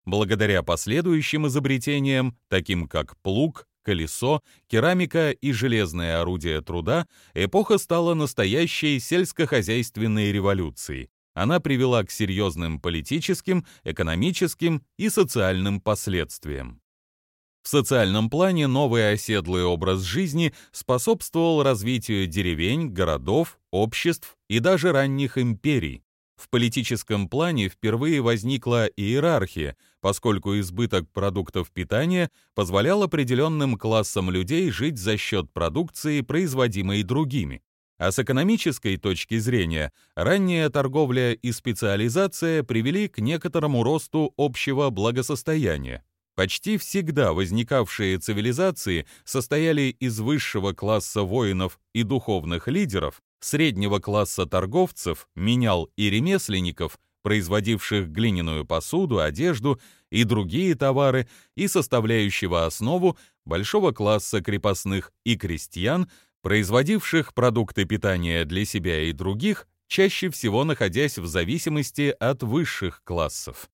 Благодаря последующим изобретениям, таким как плуг, колесо, керамика и железное орудие труда, эпоха стала настоящей сельскохозяйственной революцией. Она привела к серьезным политическим, экономическим и социальным последствиям. В социальном плане новый оседлый образ жизни способствовал развитию деревень, городов, обществ и даже ранних империй. В политическом плане впервые возникла иерархия, поскольку избыток продуктов питания позволял определенным классам людей жить за счет продукции, производимой другими. А с экономической точки зрения, ранняя торговля и специализация привели к некоторому росту общего благосостояния. Почти всегда возникавшие цивилизации состояли из высшего класса воинов и духовных лидеров, среднего класса торговцев, менял и ремесленников, производивших глиняную посуду, одежду и другие товары, и составляющего основу большого класса крепостных и крестьян, производивших продукты питания для себя и других, чаще всего находясь в зависимости от высших классов.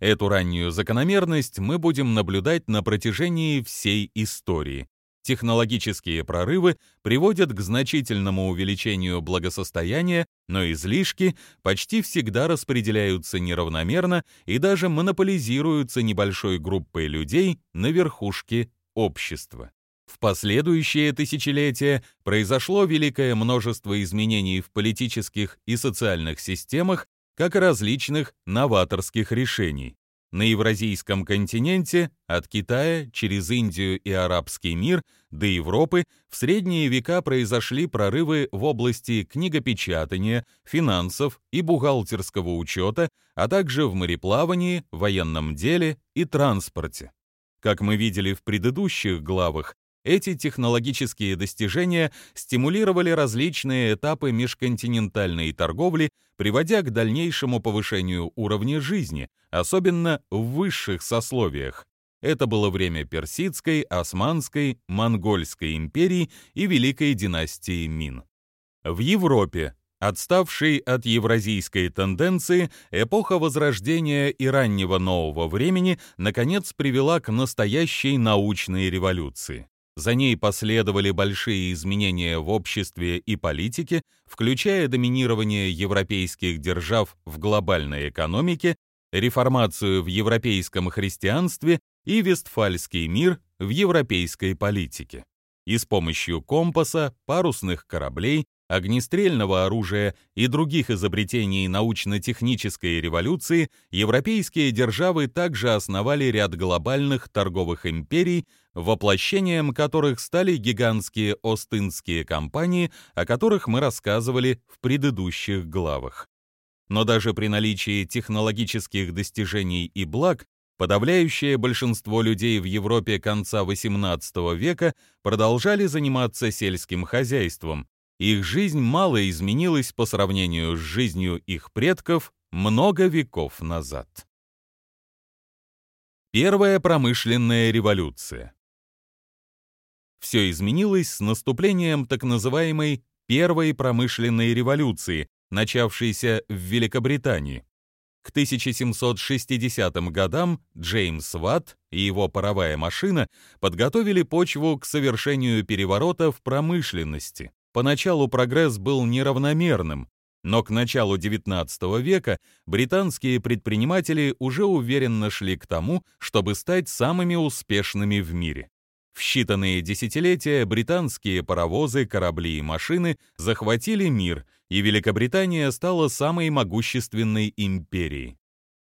Эту раннюю закономерность мы будем наблюдать на протяжении всей истории, Технологические прорывы приводят к значительному увеличению благосостояния, но излишки почти всегда распределяются неравномерно и даже монополизируются небольшой группой людей на верхушке общества. В последующие тысячелетия произошло великое множество изменений в политических и социальных системах, как и различных новаторских решений. На Евразийском континенте, от Китая через Индию и арабский мир до Европы, в средние века произошли прорывы в области книгопечатания, финансов и бухгалтерского учета, а также в мореплавании, военном деле и транспорте. Как мы видели в предыдущих главах, эти технологические достижения стимулировали различные этапы межконтинентальной торговли, приводя к дальнейшему повышению уровня жизни, особенно в высших сословиях. Это было время Персидской, Османской, Монгольской империй и Великой династии Мин. В Европе, отставшей от евразийской тенденции, эпоха Возрождения и раннего нового времени наконец привела к настоящей научной революции. За ней последовали большие изменения в обществе и политике, включая доминирование европейских держав в глобальной экономике, реформацию в европейском христианстве и Вестфальский мир в европейской политике. И с помощью компаса, парусных кораблей, огнестрельного оружия и других изобретений научно-технической революции европейские державы также основали ряд глобальных торговых империй, воплощением которых стали гигантские Остинские компании, о которых мы рассказывали в предыдущих главах. Но даже при наличии технологических достижений и благ, подавляющее большинство людей в Европе конца XVIII века продолжали заниматься сельским хозяйством, их жизнь мало изменилась по сравнению с жизнью их предков много веков назад. Первая промышленная революция. Все изменилось с наступлением так называемой Первой промышленной революции, начавшейся в Великобритании. К 1760 годам Джеймс Ватт и его паровая машина подготовили почву к совершению переворота в промышленности. Поначалу прогресс был неравномерным, но к началу XIX века британские предприниматели уже уверенно шли к тому, чтобы стать самыми успешными в мире. В считанные десятилетия британские паровозы, корабли и машины захватили мир, и Великобритания стала самой могущественной империей.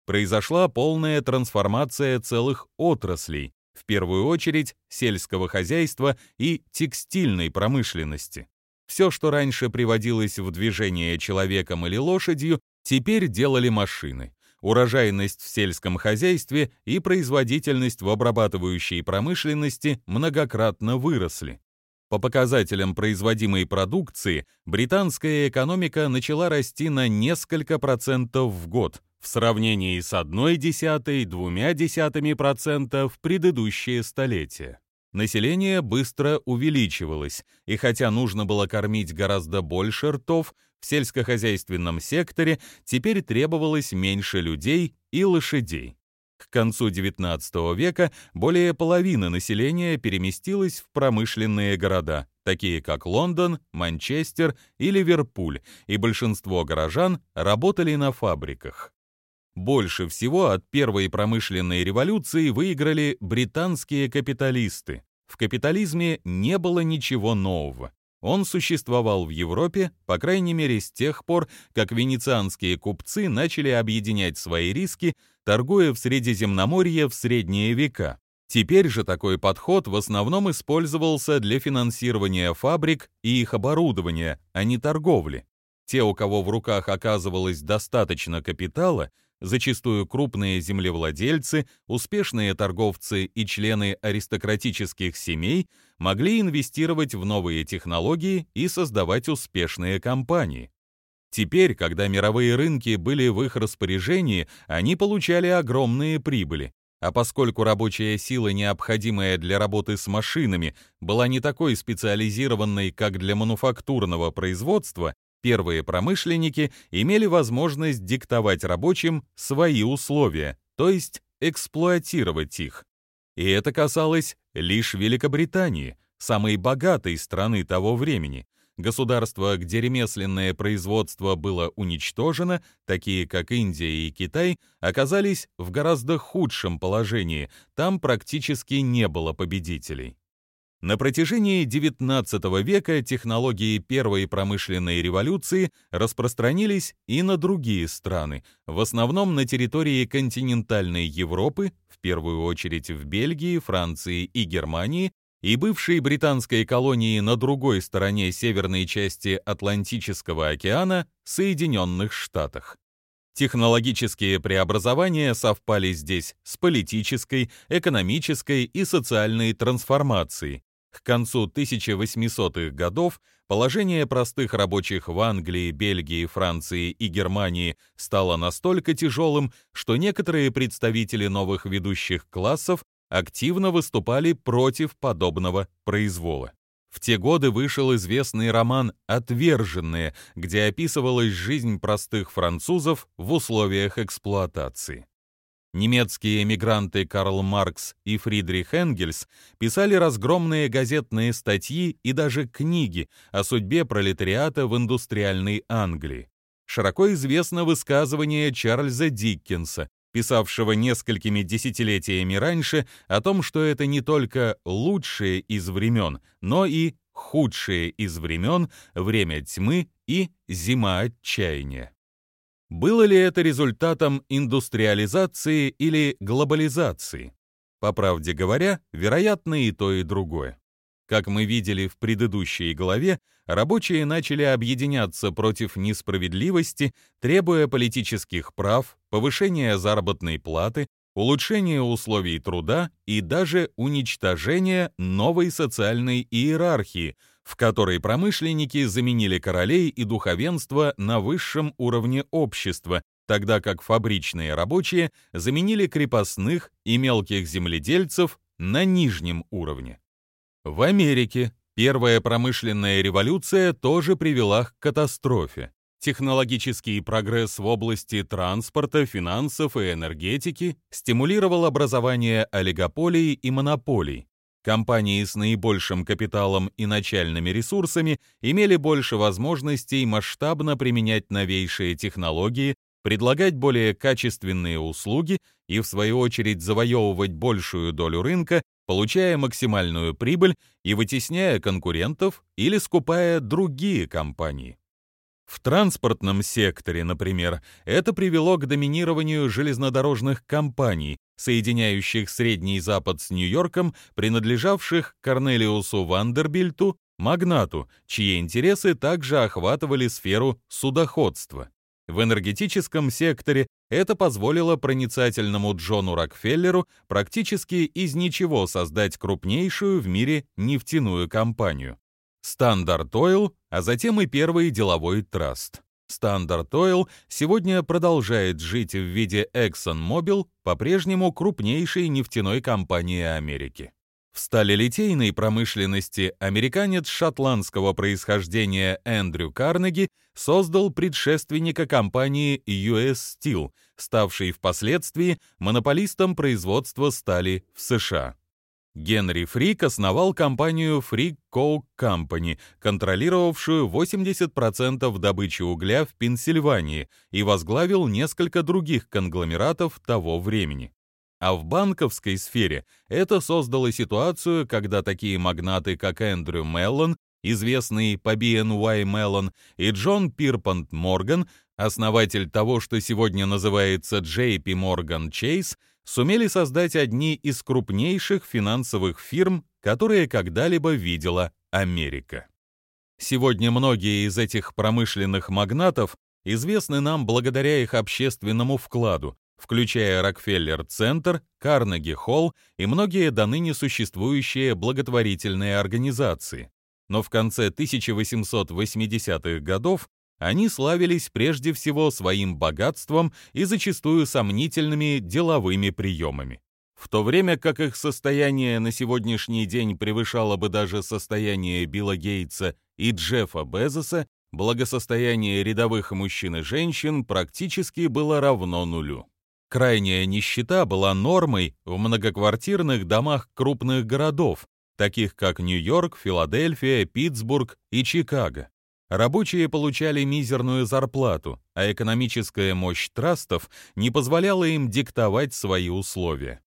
Произошла полная трансформация целых отраслей, в первую очередь сельского хозяйства и текстильной промышленности. Все, что раньше приводилось в движение человеком или лошадью, теперь делали машины. Урожайность в сельском хозяйстве и производительность в обрабатывающей промышленности многократно выросли. По показателям производимой продукции, британская экономика начала расти на несколько процентов в год в сравнении с одной десятой, двумя десятыми процента в предыдущее столетие. Население быстро увеличивалось, и хотя нужно было кормить гораздо больше ртов, в сельскохозяйственном секторе теперь требовалось меньше людей и лошадей. К концу XIX века более половины населения переместилось в промышленные города, такие как Лондон, Манчестер и Ливерпуль, и большинство горожан работали на фабриках. Больше всего от первой промышленной революции выиграли британские капиталисты. В капитализме не было ничего нового. Он существовал в Европе, по крайней мере, с тех пор, как венецианские купцы начали объединять свои риски, торгуя в Средиземноморье в средние века. Теперь же такой подход в основном использовался для финансирования фабрик и их оборудования, а не торговли. Те, у кого в руках оказывалось достаточно капитала, Зачастую крупные землевладельцы, успешные торговцы и члены аристократических семей могли инвестировать в новые технологии и создавать успешные компании. Теперь, когда мировые рынки были в их распоряжении, они получали огромные прибыли. А поскольку рабочая сила, необходимая для работы с машинами, была не такой специализированной, как для мануфактурного производства, Первые промышленники имели возможность диктовать рабочим свои условия, то есть эксплуатировать их. И это касалось лишь Великобритании, самой богатой страны того времени. Государства, где ремесленное производство было уничтожено, такие как Индия и Китай, оказались в гораздо худшем положении, там практически не было победителей. На протяжении XIX века технологии первой промышленной революции распространились и на другие страны, в основном на территории континентальной Европы, в первую очередь в Бельгии, Франции и Германии, и бывшей британской колонии на другой стороне северной части Атлантического океана Соединенных Штатах. Технологические преобразования совпали здесь с политической, экономической и социальной трансформацией. К концу 1800-х годов положение простых рабочих в Англии, Бельгии, Франции и Германии стало настолько тяжелым, что некоторые представители новых ведущих классов активно выступали против подобного произвола. В те годы вышел известный роман «Отверженные», где описывалась жизнь простых французов в условиях эксплуатации. Немецкие эмигранты Карл Маркс и Фридрих Энгельс писали разгромные газетные статьи и даже книги о судьбе пролетариата в индустриальной Англии. Широко известно высказывание Чарльза Диккенса, писавшего несколькими десятилетиями раньше о том, что это не только лучшее из времен, но и худшее из времен, время тьмы и зима отчаяния. Было ли это результатом индустриализации или глобализации? По правде говоря, вероятно и то, и другое. Как мы видели в предыдущей главе, рабочие начали объединяться против несправедливости, требуя политических прав, повышения заработной платы, улучшения условий труда и даже уничтожения новой социальной иерархии, в которой промышленники заменили королей и духовенство на высшем уровне общества, тогда как фабричные рабочие заменили крепостных и мелких земледельцев на нижнем уровне. В Америке первая промышленная революция тоже привела к катастрофе. Технологический прогресс в области транспорта, финансов и энергетики стимулировал образование олигополий и монополий. Компании с наибольшим капиталом и начальными ресурсами имели больше возможностей масштабно применять новейшие технологии, предлагать более качественные услуги и, в свою очередь, завоевывать большую долю рынка получая максимальную прибыль и вытесняя конкурентов или скупая другие компании. В транспортном секторе, например, это привело к доминированию железнодорожных компаний, соединяющих Средний Запад с Нью-Йорком, принадлежавших Корнелиусу Вандербильту, магнату, чьи интересы также охватывали сферу судоходства. В энергетическом секторе это позволило проницательному Джону Рокфеллеру практически из ничего создать крупнейшую в мире нефтяную компанию. Standard Oil, а затем и первый деловой траст. Standard Oil сегодня продолжает жить в виде ExxonMobil, по-прежнему крупнейшей нефтяной компании Америки. В сталелитейной промышленности американец шотландского происхождения Эндрю Карнеги создал предшественника компании US Steel, ставшей впоследствии монополистом производства стали в США. Генри Фрик основал компанию Frick Coke Company, контролировавшую 80% добычи угля в Пенсильвании, и возглавил несколько других конгломератов того времени. А в банковской сфере это создало ситуацию, когда такие магнаты, как Эндрю Меллон, известный по BNY Mellon, и Джон Пирпант Морган, основатель того, что сегодня называется JP Morgan Chase, сумели создать одни из крупнейших финансовых фирм, которые когда-либо видела Америка. Сегодня многие из этих промышленных магнатов известны нам благодаря их общественному вкладу, включая Рокфеллер-центр, Карнеги-холл и многие до ныне существующие благотворительные организации. Но в конце 1880-х годов они славились прежде всего своим богатством и зачастую сомнительными деловыми приемами. В то время как их состояние на сегодняшний день превышало бы даже состояние Билла Гейтса и Джеффа Безоса, благосостояние рядовых мужчин и женщин практически было равно нулю. Крайняя нищета была нормой в многоквартирных домах крупных городов, таких как Нью-Йорк, Филадельфия, Питтсбург и Чикаго. Рабочие получали мизерную зарплату, а экономическая мощь трастов не позволяла им диктовать свои условия.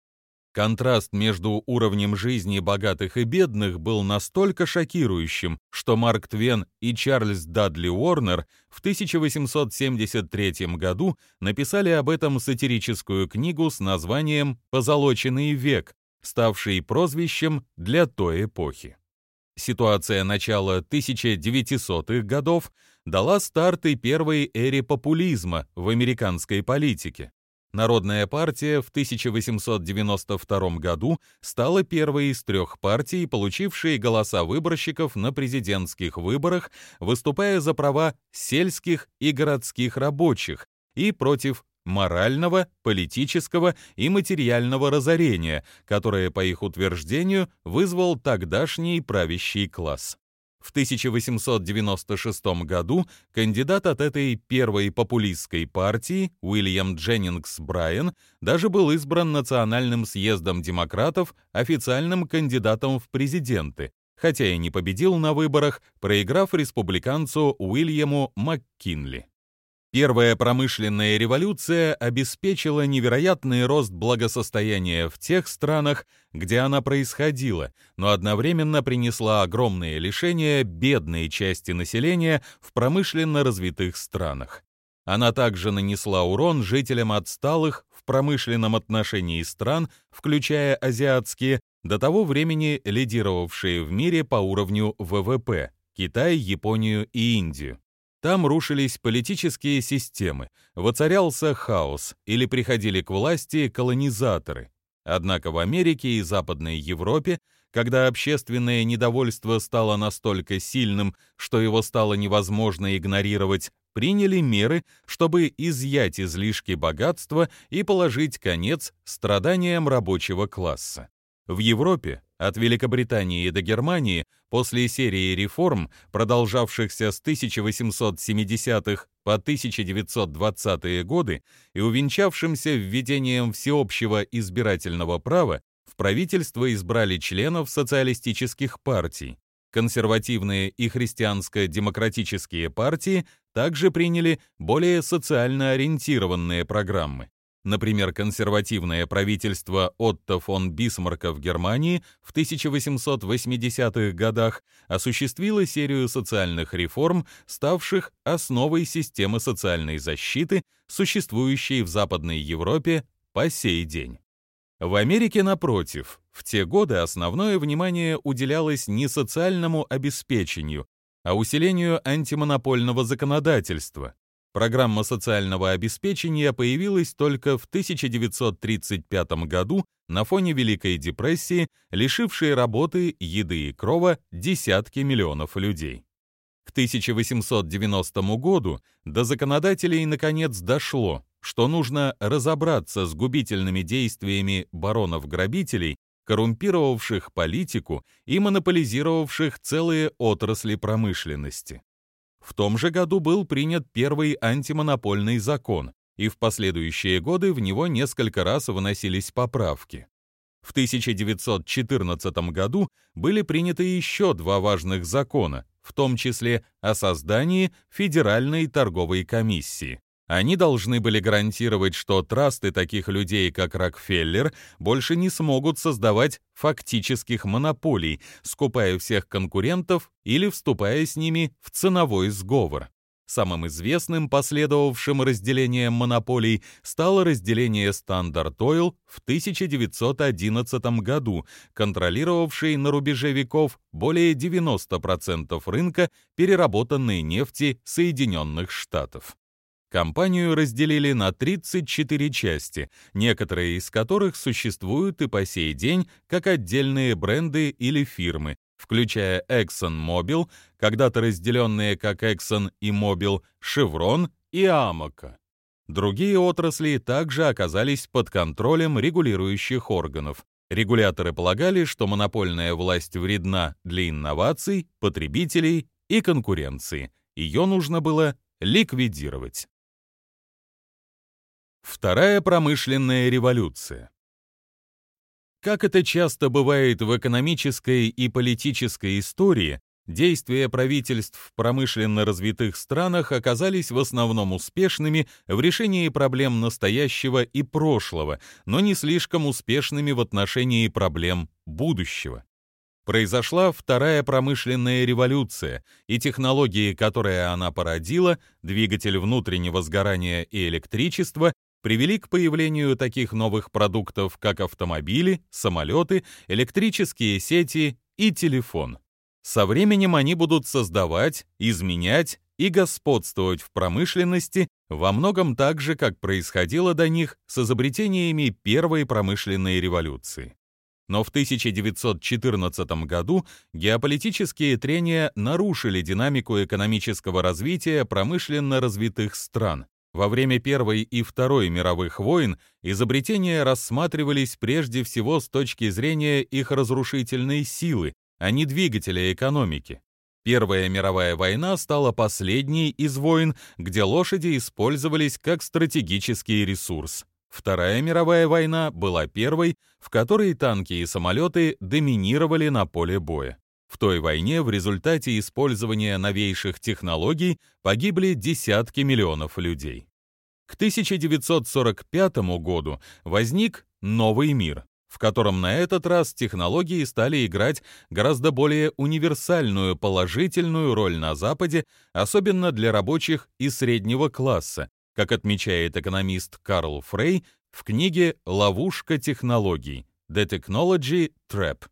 Контраст между уровнем жизни богатых и бедных был настолько шокирующим, что Марк Твен и Чарльз Дадли Уорнер в 1873 году написали об этом сатирическую книгу с названием «Позолоченный век», ставший прозвищем для той эпохи. Ситуация начала 1900-х годов дала старт и первой эре популизма в американской политике. Народная партия в 1892 году стала первой из трех партий, получившей голоса выборщиков на президентских выборах, выступая за права сельских и городских рабочих и против морального, политического и материального разорения, которое, по их утверждению, вызвал тогдашний правящий класс. В 1896 году кандидат от этой первой популистской партии Уильям Дженнингс Брайан даже был избран Национальным съездом демократов официальным кандидатом в президенты, хотя и не победил на выборах, проиграв республиканцу Уильяму МакКинли. Первая промышленная революция обеспечила невероятный рост благосостояния в тех странах, где она происходила, но одновременно принесла огромные лишения бедной части населения в промышленно развитых странах. Она также нанесла урон жителям отсталых в промышленном отношении стран, включая азиатские, до того времени лидировавшие в мире по уровню ВВП – Китай, Японию и Индию. Там рушились политические системы, воцарялся хаос или приходили к власти колонизаторы. Однако в Америке и Западной Европе, когда общественное недовольство стало настолько сильным, что его стало невозможно игнорировать, приняли меры, чтобы изъять излишки богатства и положить конец страданиям рабочего класса. В Европе от Великобритании до Германии после серии реформ, продолжавшихся с 1870-х по 1920-е годы и увенчавшимся введением всеобщего избирательного права, в правительство избрали членов социалистических партий. Консервативные и христианско-демократические партии также приняли более социально ориентированные программы. Например, консервативное правительство Отто фон Бисмарка в Германии в 1880-х годах осуществило серию социальных реформ, ставших основой системы социальной защиты, существующей в Западной Европе по сей день. В Америке, напротив, в те годы основное внимание уделялось не социальному обеспечению, а усилению антимонопольного законодательства, Программа социального обеспечения появилась только в 1935 году на фоне Великой депрессии, лишившей работы, еды и крова десятки миллионов людей. К 1890 году до законодателей наконец дошло, что нужно разобраться с губительными действиями баронов-грабителей, коррумпировавших политику и монополизировавших целые отрасли промышленности. В том же году был принят первый антимонопольный закон, и в последующие годы в него несколько раз вносились поправки. В 1914 году были приняты еще два важных закона, в том числе о создании Федеральной торговой комиссии. Они должны были гарантировать, что трасты таких людей, как Рокфеллер, больше не смогут создавать фактических монополий, скупая всех конкурентов или вступая с ними в ценовой сговор. Самым известным последовавшим разделением монополий стало разделение Standard Oil в 1911 году, контролировавший на рубеже веков более 90% рынка переработанной нефти Соединенных Штатов. Компанию разделили на 34 части, некоторые из которых существуют и по сей день как отдельные бренды или фирмы, включая ExxonMobil, когда-то разделенные как Exxon и Mobil, Chevron и Amoco. Другие отрасли также оказались под контролем регулирующих органов. Регуляторы полагали, что монопольная власть вредна для инноваций, потребителей и конкуренции. Ее нужно было ликвидировать. Вторая промышленная революция. Как это часто бывает в экономической и политической истории, действия правительств в промышленно развитых странах оказались в основном успешными в решении проблем настоящего и прошлого, но не слишком успешными в отношении проблем будущего. Произошла вторая промышленная революция, и технологии, которые она породила, двигатель внутреннего сгорания и электричество, привели к появлению таких новых продуктов, как автомобили, самолеты, электрические сети и телефон. Со временем они будут создавать, изменять и господствовать в промышленности во многом так же, как происходило до них с изобретениями первой промышленной революции но в 1914 году геополитические трения нарушили динамику экономического развития промышленно развитых стран. Во время Первой и Второй мировых войн изобретения рассматривались прежде всего с точки зрения их разрушительной силы, а не двигателя экономики. Первая мировая война стала последней из войн, где лошади использовались как стратегический ресурс. Вторая мировая война была первой, в которой танки и самолеты доминировали на поле боя. В той войне в результате использования новейших технологий погибли десятки миллионов людей. К 1945 году возник новый мир, в котором на этот раз технологии стали играть гораздо более универсальную положительную роль на Западе, особенно для рабочих и среднего класса, как отмечает экономист Карл Фрей в книге «Ловушка технологий» «The Technology Trap».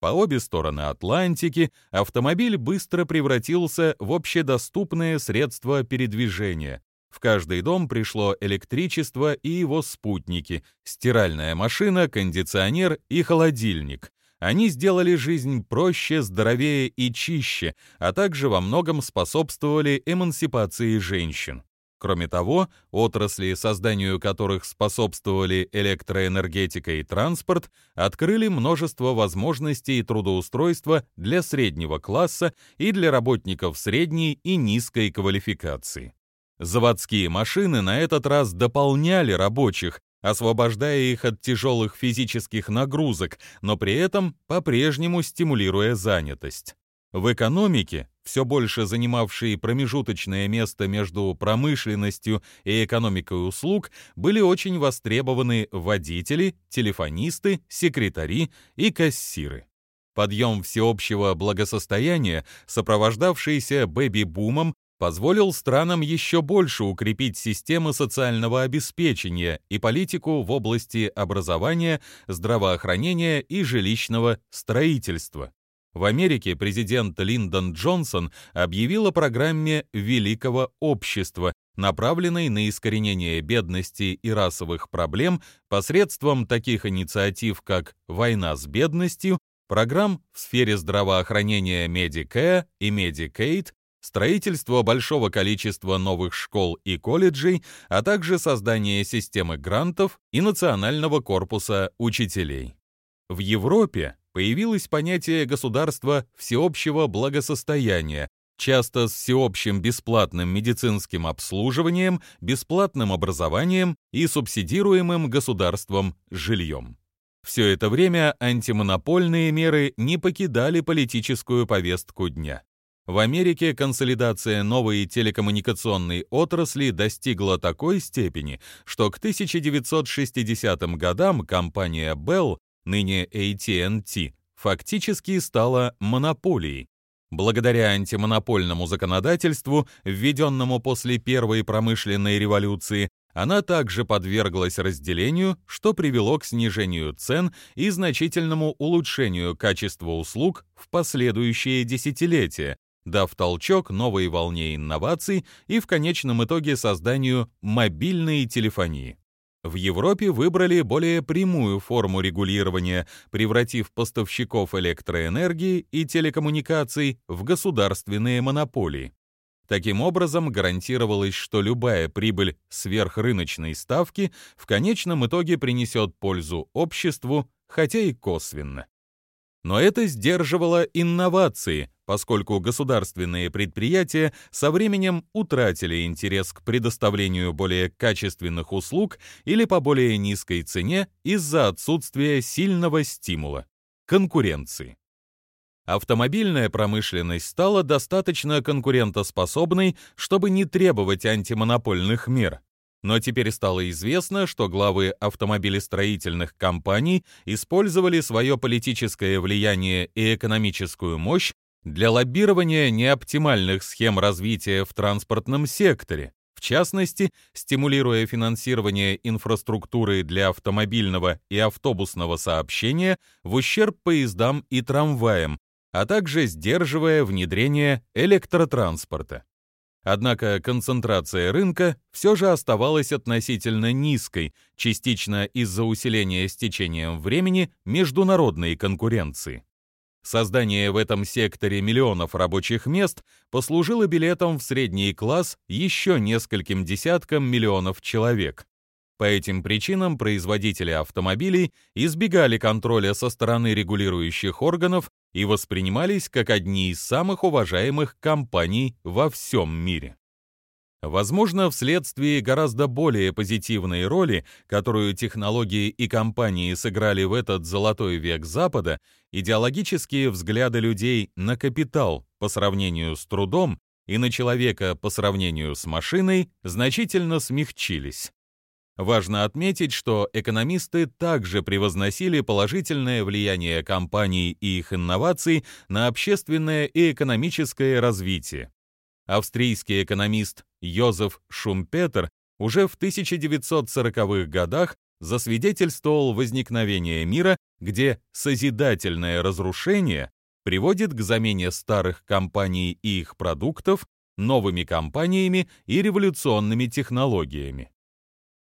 По обе стороны Атлантики автомобиль быстро превратился в общедоступное средство передвижения. В каждый дом пришло электричество и его спутники, стиральная машина, кондиционер и холодильник. Они сделали жизнь проще, здоровее и чище, а также во многом способствовали эмансипации женщин. Кроме того, отрасли, созданию которых способствовали электроэнергетика и транспорт, открыли множество возможностей трудоустройства для среднего класса и для работников средней и низкой квалификации. Заводские машины на этот раз дополняли рабочих, освобождая их от тяжелых физических нагрузок, но при этом по-прежнему стимулируя занятость. В экономике, все больше занимавшей промежуточное место между промышленностью и экономикой услуг, были очень востребованы водители, телефонисты, секретари и кассиры. Подъем всеобщего благосостояния, сопровождавшийся бэби-бумом, позволил странам еще больше укрепить системы социального обеспечения и политику в области образования, здравоохранения и жилищного строительства. В Америке президент Линдон Джонсон объявил о программе «Великого общества», направленной на искоренение бедности и расовых проблем посредством таких инициатив, как «Война с бедностью», программ в сфере здравоохранения Medicare и Medicaid, строительство большого количества новых школ и колледжей, а также создание системы грантов и национального корпуса учителей. В Европе появилось понятие государства всеобщего благосостояния, часто с всеобщим бесплатным медицинским обслуживанием, бесплатным образованием и субсидируемым государством жильем. Все это время антимонопольные меры не покидали политическую повестку дня. В Америке консолидация новой телекоммуникационной отрасли достигла такой степени, что к 1960 годам компания Bell ныне AT&T, фактически стала монополией. Благодаря антимонопольному законодательству, введенному после Первой промышленной революции, она также подверглась разделению, что привело к снижению цен и значительному улучшению качества услуг в последующие десятилетия, дав толчок новой волне инноваций и в конечном итоге созданию мобильной телефонии. В Европе выбрали более прямую форму регулирования, превратив поставщиков электроэнергии и телекоммуникаций в государственные монополии. Таким образом, гарантировалось, что любая прибыль сверхрыночной ставки в конечном итоге принесет пользу обществу, хотя и косвенно. Но это сдерживало инновации, поскольку государственные предприятия со временем утратили интерес к предоставлению более качественных услуг или по более низкой цене из-за отсутствия сильного стимула – конкуренции. автомобильная промышленность стала достаточно конкурентоспособной, чтобы не требовать антимонопольных мер. Но теперь стало известно, что главы автомобилестроительных компаний использовали свое политическое влияние и экономическую мощь для лоббирования неоптимальных схем развития в транспортном секторе, в частности, стимулируя финансирование инфраструктуры для автомобильного и автобусного сообщения в ущерб поездам и трамваям, а также сдерживая внедрение электротранспорта. Однако концентрация рынка все же оставалась относительно низкой, частично из-за усиления с течением времени международной конкуренции. Создание в этом секторе миллионов рабочих мест послужило билетом в средний класс еще нескольким десяткам миллионов человек. По этим причинам производители автомобилей избегали контроля со стороны регулирующих органов и воспринимались как одни из самых уважаемых компаний во всем мире. Возможно, вследствие гораздо более позитивной роли, которую технологии и компании сыграли в этот золотой век Запада, идеологические взгляды людей на капитал по сравнению с трудом и на человека по сравнению с машиной значительно смягчились. Важно отметить, что экономисты также превозносили положительное влияние компаний и их инноваций на общественное и экономическое развитие. Австрийский экономист Йозеф Шумпетер уже в 1940-х годах засвидетельствовал возникновение мира, где созидательное разрушение приводит к замене старых компаний и их продуктов новыми компаниями и революционными технологиями.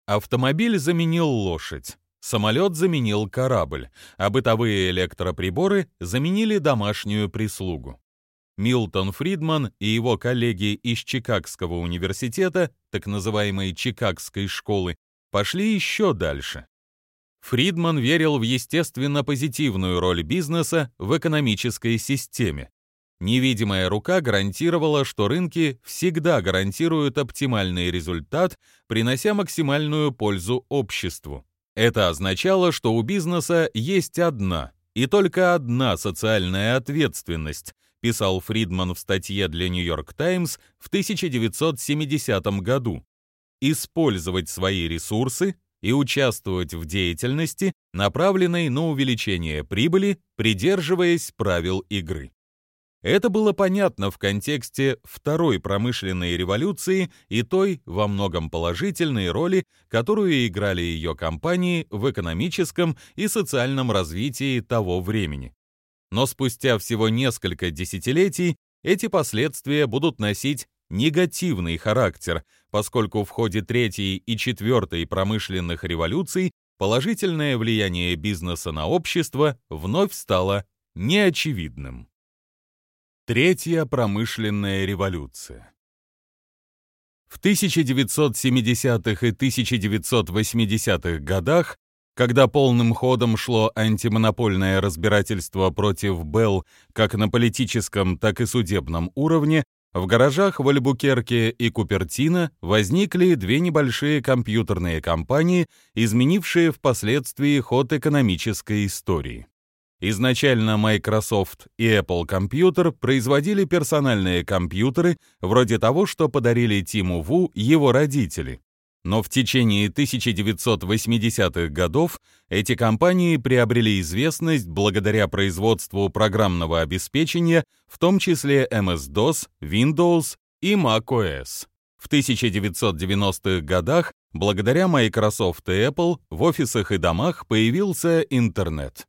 Автомобиль заменил лошадь, самолет заменил корабль, а бытовые электроприборы заменили домашнюю прислугу. Милтон Фридман и его коллеги из Чикагского университета, так называемой Чикагской школы, пошли еще дальше. Фридман верил в естественно позитивную роль бизнеса в экономической системе. Невидимая рука гарантировала, что рынки всегда гарантируют оптимальный результат, принося максимальную пользу обществу. Это означало, что у бизнеса есть одна и только одна социальная ответственность, писал Фридман в статье для York Times в 1970 году. Использовать свои ресурсы и участвовать в деятельности, направленной на увеличение прибыли, придерживаясь правил игры. Это было понятно в контексте второй промышленной революции и той, во многом положительной роли, которую играли ее компании в экономическом и социальном развитии того времени. Но спустя всего несколько десятилетий эти последствия будут носить негативный характер, поскольку в ходе третьей и четвертой промышленных революций положительное влияние бизнеса на общество вновь стало неочевидным. Третья промышленная революция В 1970-х и 1980-х годах когда полным ходом шло антимонопольное разбирательство против Белл как на политическом, так и судебном уровне, в гаражах в Альбукерке и Купертино возникли две небольшие компьютерные компании, изменившие впоследствии ход экономической истории. Изначально Microsoft и Apple Computer производили персональные компьютеры, вроде того, что подарили Тиму Ву его родители. Но в течение 1980-х годов эти компании приобрели известность благодаря производству программного обеспечения, в том числе MS-DOS, Windows и macOS. В 1990-х годах благодаря Microsoft и Apple в офисах и домах появился интернет.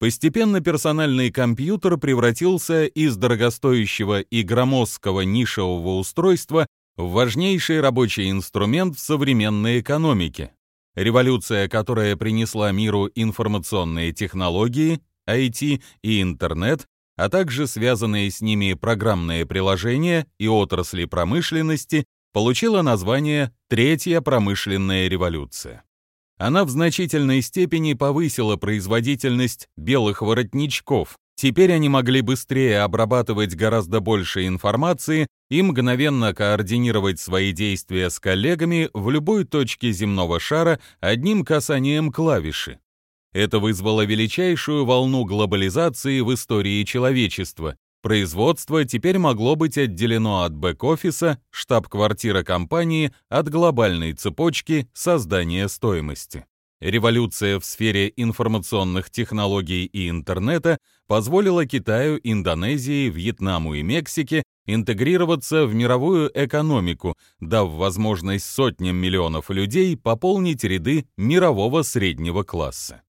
Постепенно персональный компьютер превратился из дорогостоящего и громоздкого нишевого устройства важнейший рабочий инструмент в современной экономике. Революция, которая принесла миру информационные технологии, IT и интернет, а также связанные с ними программные приложения и отрасли промышленности, получила название «Третья промышленная революция». Она в значительной степени повысила производительность белых воротничков, Теперь они могли быстрее обрабатывать гораздо больше информации и мгновенно координировать свои действия с коллегами в любой точке земного шара одним касанием клавиши. Это вызвало величайшую волну глобализации в истории человечества. Производство теперь могло быть отделено от бэк-офиса, штаб-квартира компании, от глобальной цепочки создания стоимости. Революция в сфере информационных технологий и интернета позволила Китаю, Индонезии, Вьетнаму и Мексике интегрироваться в мировую экономику, дав возможность сотням миллионов людей пополнить ряды мирового среднего класса.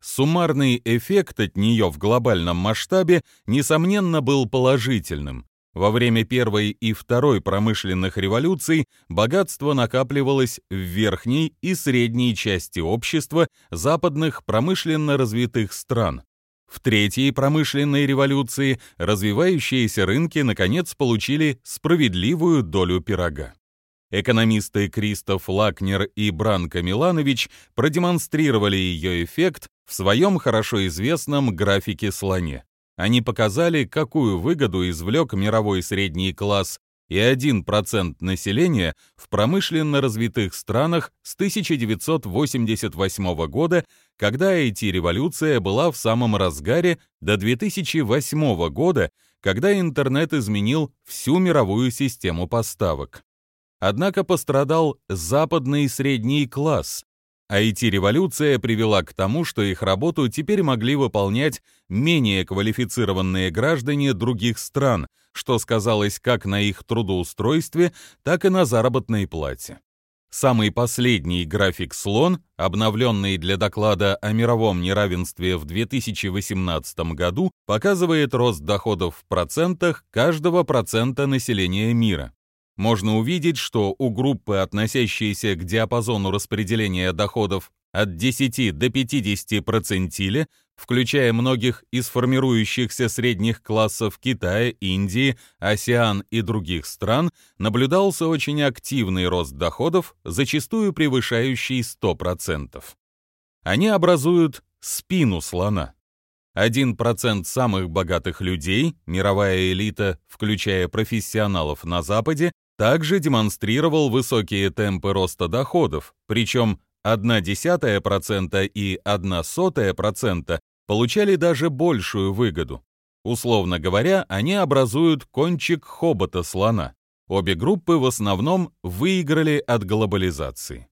Суммарный эффект от нее в глобальном масштабе, несомненно, был положительным. Во время первой и второй промышленных революций богатство накапливалось в верхней и средней части общества западных промышленно развитых стран. В третьей промышленной революции развивающиеся рынки наконец получили справедливую долю пирога. Экономисты Кристоф Лакнер и Бранко Миланович продемонстрировали ее эффект в своем хорошо известном графике слоне. Они показали, какую выгоду извлек мировой средний класс и 1% населения в промышленно развитых странах с 1988 года, когда IT-революция была в самом разгаре, до 2008 года, когда интернет изменил всю мировую систему поставок. Однако пострадал западный средний класс. IT-революция привела к тому, что их работу теперь могли выполнять менее квалифицированные граждане других стран, что сказалось как на их трудоустройстве, так и на заработной плате. Самый последний график слон, обновленный для доклада о мировом неравенстве в 2018 году, показывает рост доходов в процентах каждого процента населения мира можно увидеть, что у группы, относящейся к диапазону распределения доходов от 10 до 50 процентиле, включая многих из формирующихся средних классов Китая, Индии, ASEAN и других стран, наблюдался очень активный рост доходов, зачастую превышающий 100%. Они образуют спину слона. 1% самых богатых людей, мировая элита, включая профессионалов на Западе, также демонстрировал высокие темпы роста доходов, причем 0,1% и 0,01% получали даже большую выгоду. Условно говоря, они образуют кончик хобота слона. Обе группы в основном выиграли от глобализации.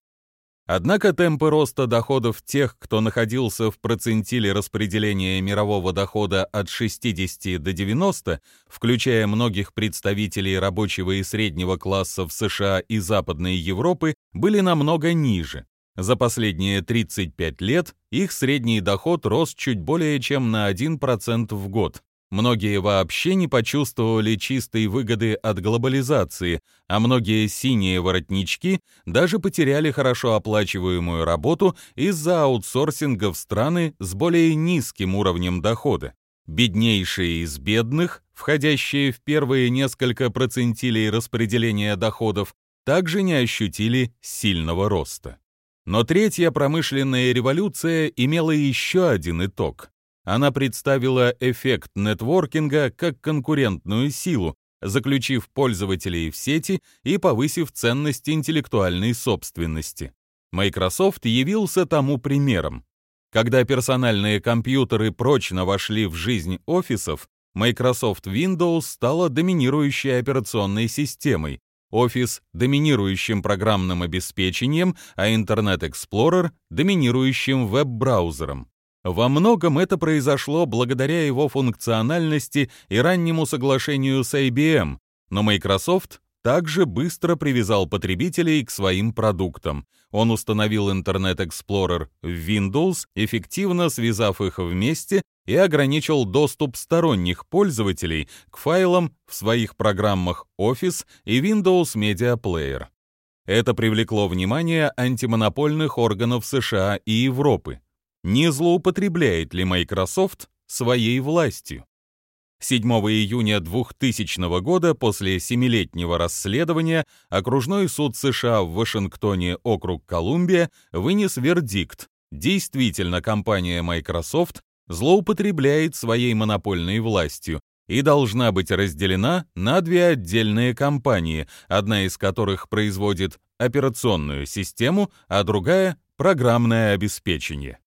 Однако темпы роста доходов тех, кто находился в процентиле распределения мирового дохода от 60 до 90, включая многих представителей рабочего и среднего класса в США и Западной Европы, были намного ниже. За последние 35 лет их средний доход рос чуть более чем на 1% в год. Многие вообще не почувствовали чистой выгоды от глобализации, а многие синие воротнички даже потеряли хорошо оплачиваемую работу из-за аутсорсинга в страны с более низким уровнем дохода. Беднейшие из бедных, входящие в первые несколько процентилей распределения доходов, также не ощутили сильного роста. Но третья промышленная революция имела еще один итог. Она представила эффект нетворкинга как конкурентную силу, заключив пользователей в сети и повысив ценность интеллектуальной собственности. Microsoft явился тому примером. Когда персональные компьютеры прочно вошли в жизнь офисов, Microsoft Windows стала доминирующей операционной системой, Office — доминирующим программным обеспечением, а Internet Explorer — доминирующим веб-браузером. Во многом это произошло благодаря его функциональности и раннему соглашению с IBM, но Microsoft также быстро привязал потребителей к своим продуктам. Он установил Internet Explorer в Windows, эффективно связав их вместе и ограничил доступ сторонних пользователей к файлам в своих программах Office и Windows Media Player. Это привлекло внимание антимонопольных органов США и Европы не злоупотребляет ли Microsoft своей властью. 7 июня 2000 года после семилетнего расследования окружной суд США в Вашингтоне, округ Колумбия, вынес вердикт. Действительно, компания Microsoft злоупотребляет своей монопольной властью и должна быть разделена на две отдельные компании, одна из которых производит операционную систему, а другая — программное обеспечение.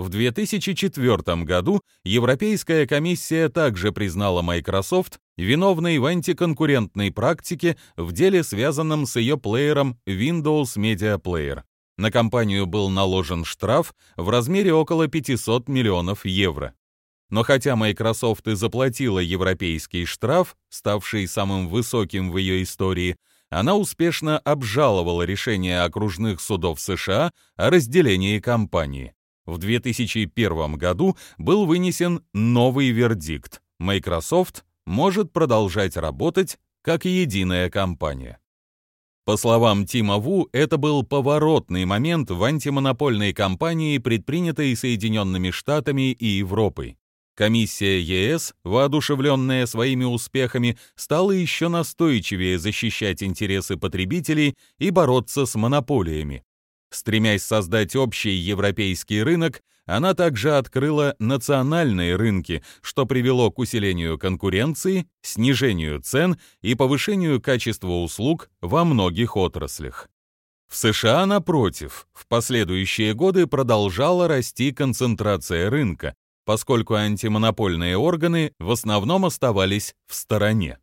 В 2004 году Европейская комиссия также признала Microsoft виновной в антиконкурентной практике в деле, связанном с ее плеером Windows Media Player. На компанию был наложен штраф в размере около 500 миллионов евро. Но хотя Microsoft и заплатила европейский штраф, ставший самым высоким в ее истории, она успешно обжаловала решение окружных судов США о разделении компании. В 2001 году был вынесен новый вердикт. Microsoft может продолжать работать как единая компания. По словам Тима Ву, это был поворотный момент в антимонопольной кампании, предпринятой Соединенными Штатами и Европой. Комиссия ЕС, воодушевленная своими успехами, стала еще настойчивее защищать интересы потребителей и бороться с монополиями. Стремясь создать общий европейский рынок, она также открыла национальные рынки, что привело к усилению конкуренции, снижению цен и повышению качества услуг во многих отраслях. В США, напротив, в последующие годы продолжала расти концентрация рынка, поскольку антимонопольные органы в основном оставались в стороне.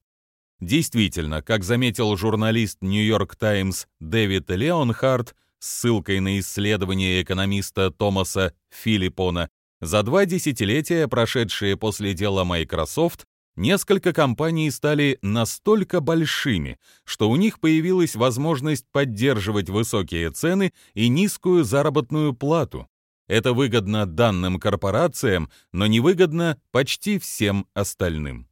Действительно, как заметил журналист New York Times Дэвид Леонхард, ссылкой на исследование экономиста Томаса Филиппона, за два десятилетия, прошедшие после дела Microsoft, несколько компаний стали настолько большими, что у них появилась возможность поддерживать высокие цены и низкую заработную плату. Это выгодно данным корпорациям, но невыгодно почти всем остальным.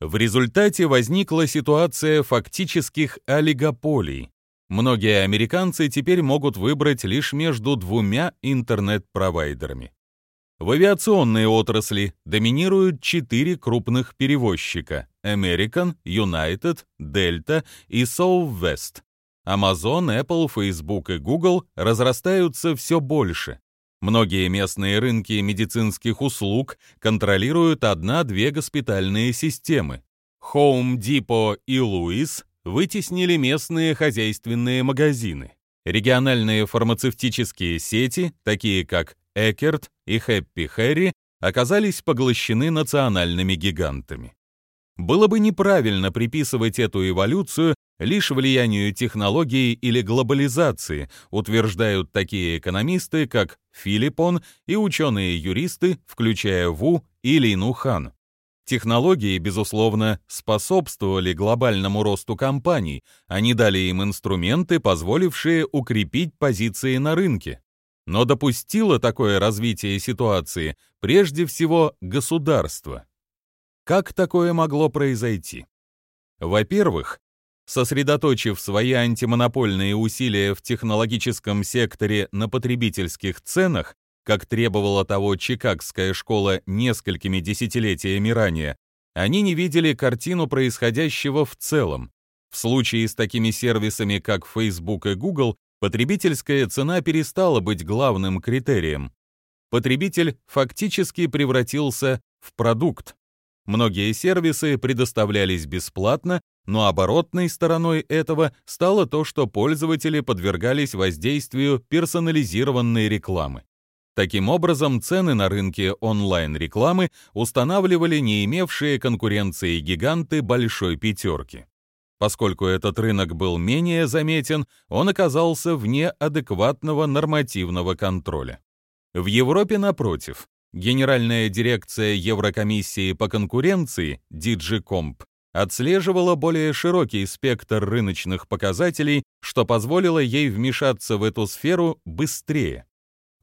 В результате возникла ситуация фактических олигополий, Многие американцы теперь могут выбрать лишь между двумя интернет-провайдерами. В авиационной отрасли доминируют четыре крупных перевозчика – American, United, Delta и Southwest. Amazon, Apple, Facebook и Google разрастаются все больше. Многие местные рынки медицинских услуг контролируют одна-две госпитальные системы. Home Depot и Lewis вытеснили местные хозяйственные магазины. Региональные фармацевтические сети, такие как Экерт и Хэппи Хэри, оказались поглощены национальными гигантами. Было бы неправильно приписывать эту эволюцию лишь влиянию технологии или глобализации, утверждают такие экономисты, как Филиппон и ученые-юристы, включая Ву и Лину Хан. Технологии, безусловно, способствовали глобальному росту компаний, они дали им инструменты, позволившие укрепить позиции на рынке. Но допустило такое развитие ситуации прежде всего государство. Как такое могло произойти? Во-первых, сосредоточив свои антимонопольные усилия в технологическом секторе на потребительских ценах, как требовала того Чикагская школа несколькими десятилетиями ранее, они не видели картину происходящего в целом. В случае с такими сервисами, как Facebook и Google, потребительская цена перестала быть главным критерием. Потребитель фактически превратился в продукт. Многие сервисы предоставлялись бесплатно, но оборотной стороной этого стало то, что пользователи подвергались воздействию персонализированной рекламы. Таким образом, цены на рынке онлайн-рекламы устанавливали не имевшие конкуренции гиганты большой пятерки. Поскольку этот рынок был менее заметен, он оказался вне адекватного нормативного контроля. В Европе, напротив, Генеральная дирекция Еврокомиссии по конкуренции, DigiComp, отслеживала более широкий спектр рыночных показателей, что позволило ей вмешаться в эту сферу быстрее.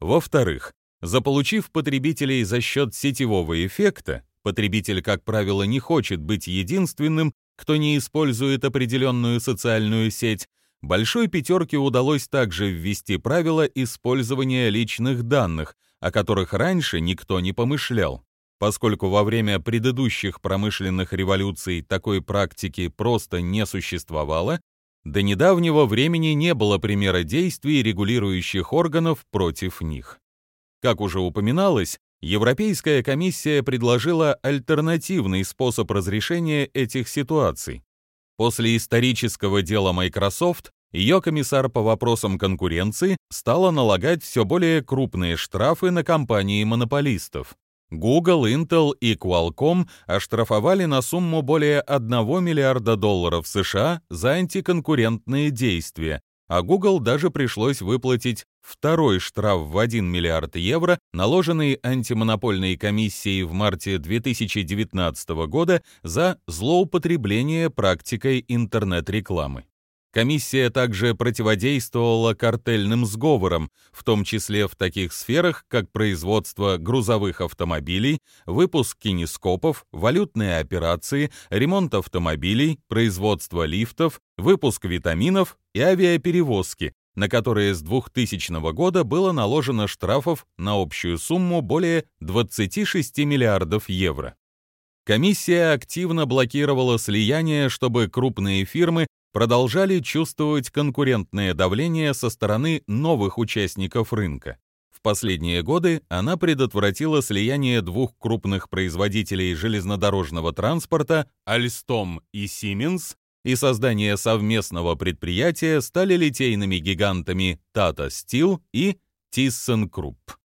Во-вторых, заполучив потребителей за счет сетевого эффекта, потребитель, как правило, не хочет быть единственным, кто не использует определенную социальную сеть, Большой пятерке удалось также ввести правила использования личных данных, о которых раньше никто не помышлял. Поскольку во время предыдущих промышленных революций такой практики просто не существовало, до недавнего времени не было примера действий регулирующих органов против них. Как уже упоминалось, Европейская комиссия предложила альтернативный способ разрешения этих ситуаций. После исторического дела Microsoft ее комиссар по вопросам конкуренции стала налагать все более крупные штрафы на компании-монополистов. Google, Intel и Qualcomm оштрафовали на сумму более 1 миллиарда долларов США за антиконкурентные действия, а Google даже пришлось выплатить второй штраф в 1 миллиард евро, наложенный антимонопольной комиссией в марте 2019 года за злоупотребление практикой интернет-рекламы. Комиссия также противодействовала картельным сговорам, в том числе в таких сферах, как производство грузовых автомобилей, выпуск кинескопов, валютные операции, ремонт автомобилей, производство лифтов, выпуск витаминов и авиаперевозки, на которые с 2000 года было наложено штрафов на общую сумму более 26 миллиардов евро. Комиссия активно блокировала слияние, чтобы крупные фирмы продолжали чувствовать конкурентное давление со стороны новых участников рынка. В последние годы она предотвратила слияние двух крупных производителей железнодорожного транспорта Alstom и Siemens и создание совместного предприятия стали литейными гигантами Tata Steel и ThyssenKrupp.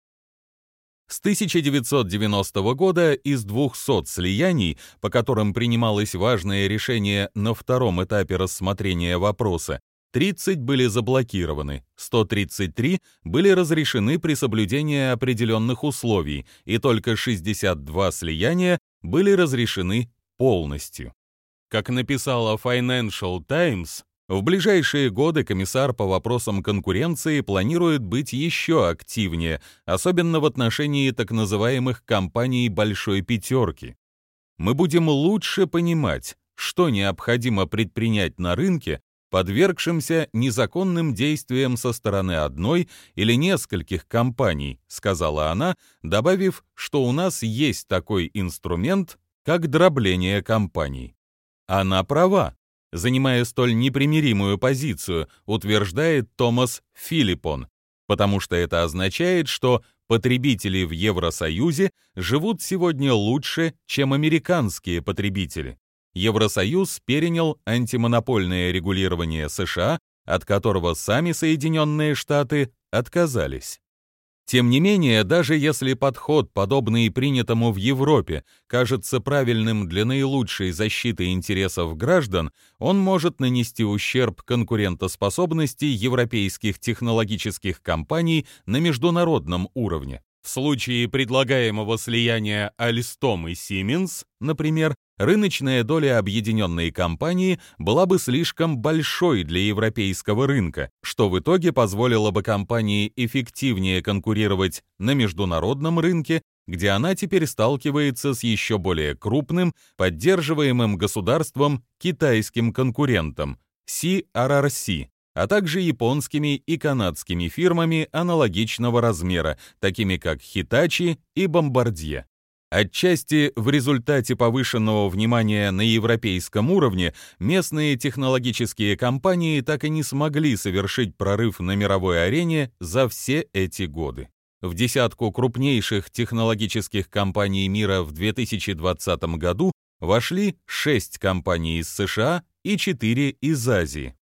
С 1990 года из 200 слияний, по которым принималось важное решение на втором этапе рассмотрения вопроса, 30 были заблокированы, 133 были разрешены при соблюдении определенных условий, и только 62 слияния были разрешены полностью. Как написала Financial Times, в ближайшие годы комиссар по вопросам конкуренции планирует быть еще активнее, особенно в отношении так называемых компаний «большой пятерки». Мы будем лучше понимать, что необходимо предпринять на рынке, подвергшимся незаконным действиям со стороны одной или нескольких компаний, сказала она, добавив, что у нас есть такой инструмент, как дробление компаний. Она права занимая столь непримиримую позицию, утверждает Томас Филиппон, потому что это означает, что потребители в Евросоюзе живут сегодня лучше, чем американские потребители. Евросоюз перенял антимонопольное регулирование США, от которого сами Соединенные Штаты отказались. Тем не менее, даже если подход, подобный принятому в Европе, кажется правильным для наилучшей защиты интересов граждан, он может нанести ущерб конкурентоспособности европейских технологических компаний на международном уровне. В случае предлагаемого слияния Alstom и Siemens, например, рыночная доля объединенной компании была бы слишком большой для европейского рынка, что в итоге позволило бы компании эффективнее конкурировать на международном рынке, где она теперь сталкивается с еще более крупным, поддерживаемым государством китайским конкурентом CRRC, а также японскими и канадскими фирмами аналогичного размера, такими как Hitachi и Bombardier. Отчасти в результате повышенного внимания на европейском уровне местные технологические компании так и не смогли совершить прорыв на мировой арене за все эти годы. В десятку крупнейших технологических компаний мира в 2020 году вошли 6 компаний из США и 4 из Азии.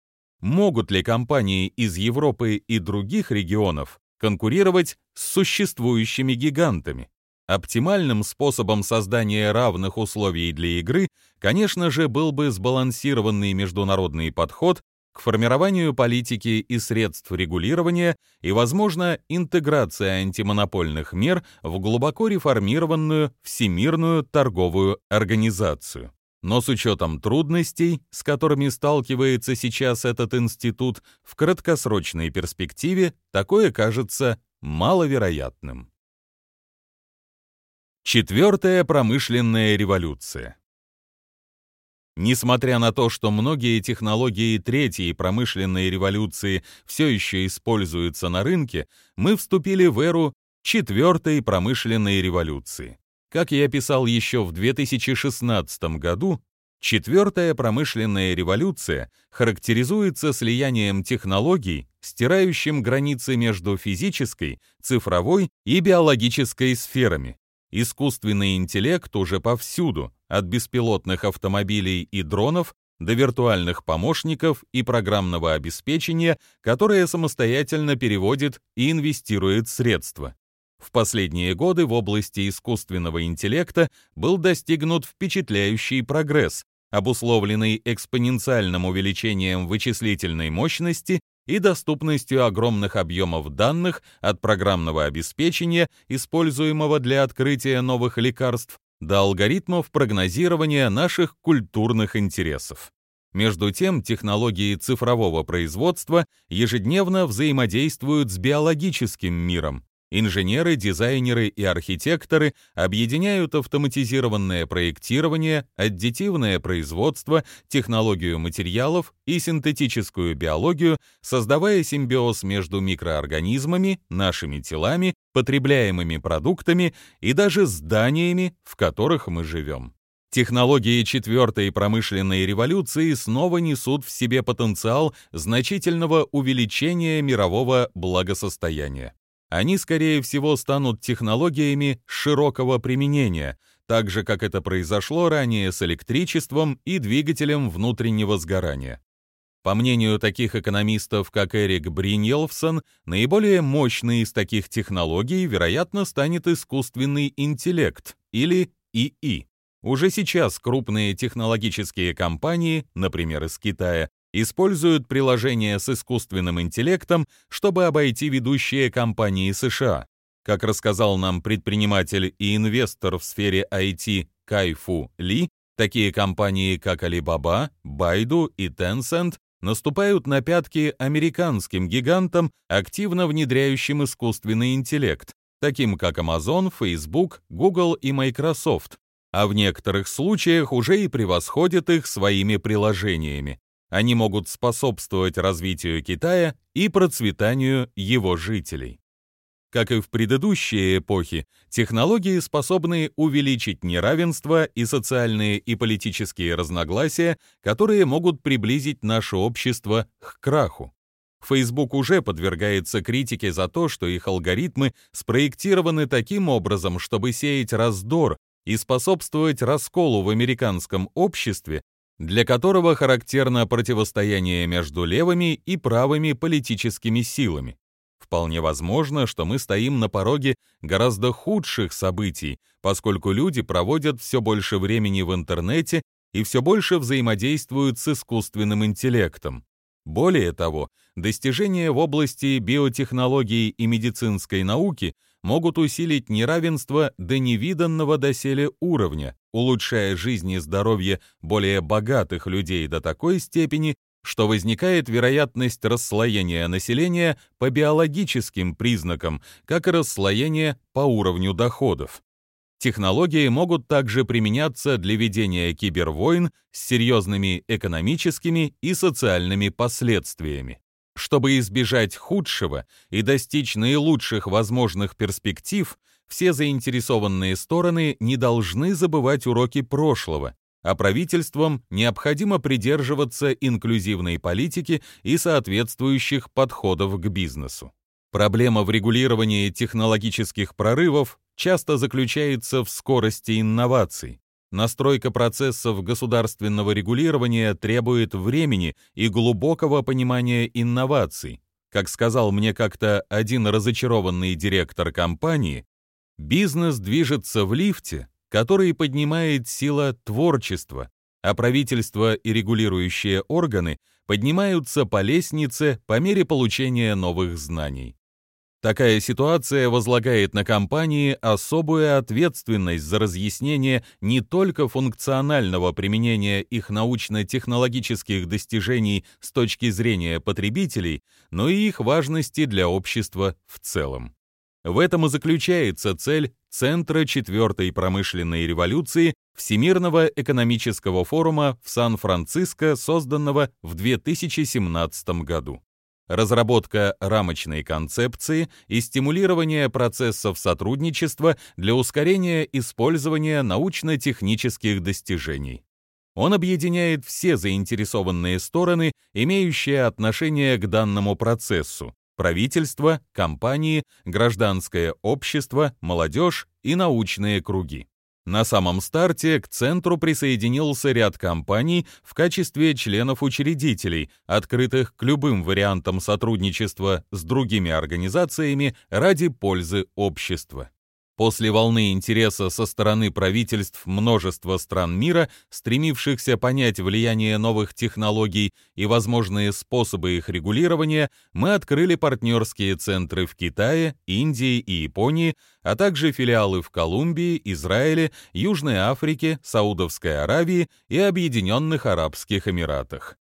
Могут ли компании из Европы и других регионов конкурировать с существующими гигантами? Оптимальным способом создания равных условий для игры, конечно же, был бы сбалансированный международный подход к формированию политики и средств регулирования и, возможно, интеграция антимонопольных мер в глубоко реформированную Всемирную торговую организацию. Но с учетом трудностей, с которыми сталкивается сейчас этот институт, в краткосрочной перспективе такое кажется маловероятным. Четвертая промышленная революция. Несмотря на то, что многие технологии третьей промышленной революции все еще используются на рынке, мы вступили в эру четвертой промышленной революции. Как я писал еще в 2016 году, четвертая промышленная революция характеризуется слиянием технологий, стирающим границы между физической, цифровой и биологической сферами, Искусственный интеллект уже повсюду, от беспилотных автомобилей и дронов до виртуальных помощников и программного обеспечения, которое самостоятельно переводит и инвестирует средства. В последние годы в области искусственного интеллекта был достигнут впечатляющий прогресс, обусловленный экспоненциальным увеличением вычислительной мощности и доступностью огромных объемов данных от программного обеспечения, используемого для открытия новых лекарств, до алгоритмов прогнозирования наших культурных интересов. Между тем, технологии цифрового производства ежедневно взаимодействуют с биологическим миром, Инженеры, дизайнеры и архитекторы объединяют автоматизированное проектирование, аддитивное производство, технологию материалов и синтетическую биологию, создавая симбиоз между микроорганизмами, нашими телами, потребляемыми продуктами и даже зданиями, в которых мы живем. Технологии четвертой промышленной революции снова несут в себе потенциал значительного увеличения мирового благосостояния. Они, скорее всего, станут технологиями широкого применения, так же, как это произошло ранее с электричеством и двигателем внутреннего сгорания. По мнению таких экономистов, как Эрик Бриньелфсон, наиболее мощной из таких технологий, вероятно, станет искусственный интеллект, или ИИ. Уже сейчас крупные технологические компании, например, из Китая, используют приложения с искусственным интеллектом, чтобы обойти ведущие компании США. Как рассказал нам предприниматель и инвестор в сфере IT Кайфу Ли, такие компании, как Alibaba, Baidu и Tencent, наступают на пятки американским гигантам, активно внедряющим искусственный интеллект, таким как Amazon, Facebook, Google и Microsoft, а в некоторых случаях уже и превосходят их своими приложениями. Они могут способствовать развитию Китая и процветанию его жителей. Как и в предыдущие эпохи, технологии способны увеличить неравенство и социальные и политические разногласия, которые могут приблизить наше общество к краху. Facebook уже подвергается критике за то, что их алгоритмы спроектированы таким образом, чтобы сеять раздор и способствовать расколу в американском обществе для которого характерно противостояние между левыми и правыми политическими силами. Вполне возможно, что мы стоим на пороге гораздо худших событий, поскольку люди проводят все больше времени в интернете и все больше взаимодействуют с искусственным интеллектом. Более того, достижения в области биотехнологии и медицинской науки могут усилить неравенство до невиданного доселе уровня, улучшая жизнь и здоровье более богатых людей до такой степени, что возникает вероятность расслоения населения по биологическим признакам, как и расслоение по уровню доходов. Технологии могут также применяться для ведения кибервойн с серьезными экономическими и социальными последствиями. Чтобы избежать худшего и достичь наилучших возможных перспектив, все заинтересованные стороны не должны забывать уроки прошлого, а правительствам необходимо придерживаться инклюзивной политики и соответствующих подходов к бизнесу. Проблема в регулировании технологических прорывов часто заключается в скорости инноваций. Настройка процессов государственного регулирования требует времени и глубокого понимания инноваций. Как сказал мне как-то один разочарованный директор компании, бизнес движется в лифте, который поднимает сила творчества, а правительство и регулирующие органы поднимаются по лестнице по мере получения новых знаний. Такая ситуация возлагает на компании особую ответственность за разъяснение не только функционального применения их научно-технологических достижений с точки зрения потребителей, но и их важности для общества в целом. В этом и заключается цель Центра четвертой промышленной революции Всемирного экономического форума в Сан-Франциско, созданного в 2017 году разработка рамочной концепции и стимулирование процессов сотрудничества для ускорения использования научно-технических достижений. Он объединяет все заинтересованные стороны, имеющие отношение к данному процессу – правительство, компании, гражданское общество, молодежь и научные круги. На самом старте к центру присоединился ряд компаний в качестве членов-учредителей, открытых к любым вариантам сотрудничества с другими организациями ради пользы общества. После волны интереса со стороны правительств множества стран мира, стремившихся понять влияние новых технологий и возможные способы их регулирования, мы открыли партнерские центры в Китае, Индии и Японии, а также филиалы в Колумбии, Израиле, Южной Африке, Саудовской Аравии и Объединенных Арабских Эмиратах.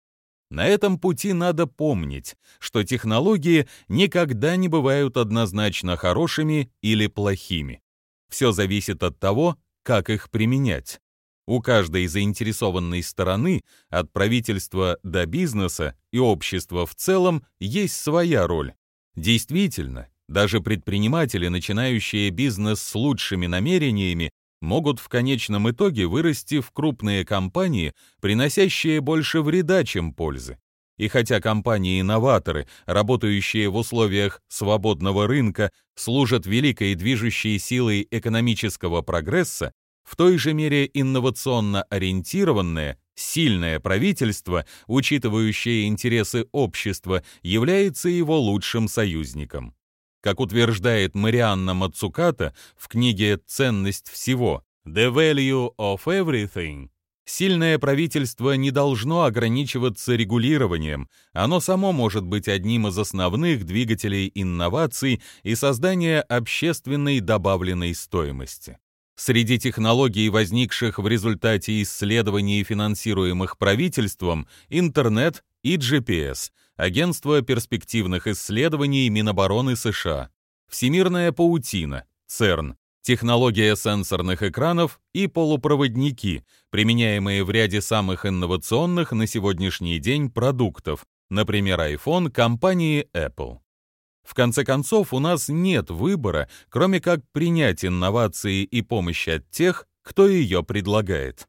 На этом пути надо помнить, что технологии никогда не бывают однозначно хорошими или плохими. Все зависит от того, как их применять. У каждой заинтересованной стороны, от правительства до бизнеса и общества в целом, есть своя роль. Действительно, даже предприниматели, начинающие бизнес с лучшими намерениями, могут в конечном итоге вырасти в крупные компании, приносящие больше вреда, чем пользы. И хотя компании-инноваторы, работающие в условиях свободного рынка, служат великой движущей силой экономического прогресса, в той же мере инновационно ориентированное, сильное правительство, учитывающее интересы общества, является его лучшим союзником. Как утверждает Марианна Мацуката в книге «Ценность всего» «The Value of Everything», Сильное правительство не должно ограничиваться регулированием, оно само может быть одним из основных двигателей инноваций и создания общественной добавленной стоимости. Среди технологий, возникших в результате исследований, финансируемых правительством, интернет и GPS, Агентство перспективных исследований Минобороны США, Всемирная паутина, ЦЕРН, технология сенсорных экранов и полупроводники, применяемые в ряде самых инновационных на сегодняшний день продуктов, например, iPhone компании Apple. В конце концов, у нас нет выбора, кроме как принять инновации и помощь от тех, кто ее предлагает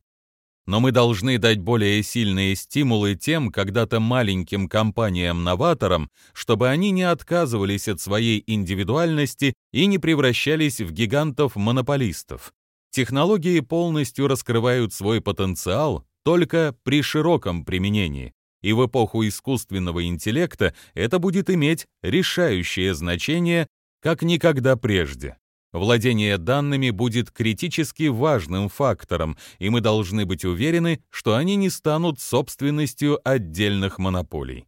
но мы должны дать более сильные стимулы тем когда-то маленьким компаниям-новаторам, чтобы они не отказывались от своей индивидуальности и не превращались в гигантов-монополистов. Технологии полностью раскрывают свой потенциал только при широком применении, и в эпоху искусственного интеллекта это будет иметь решающее значение, как никогда прежде. Владение данными будет критически важным фактором, и мы должны быть уверены, что они не станут собственностью отдельных монополий.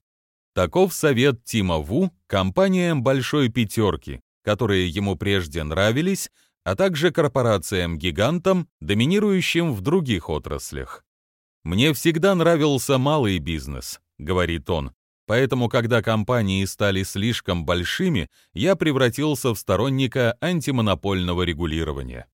Таков совет Тима Ву компаниям «Большой пятерки», которые ему прежде нравились, а также корпорациям-гигантам, доминирующим в других отраслях. «Мне всегда нравился малый бизнес», — говорит он, Поэтому, когда компании стали слишком большими, я превратился в сторонника антимонопольного регулирования.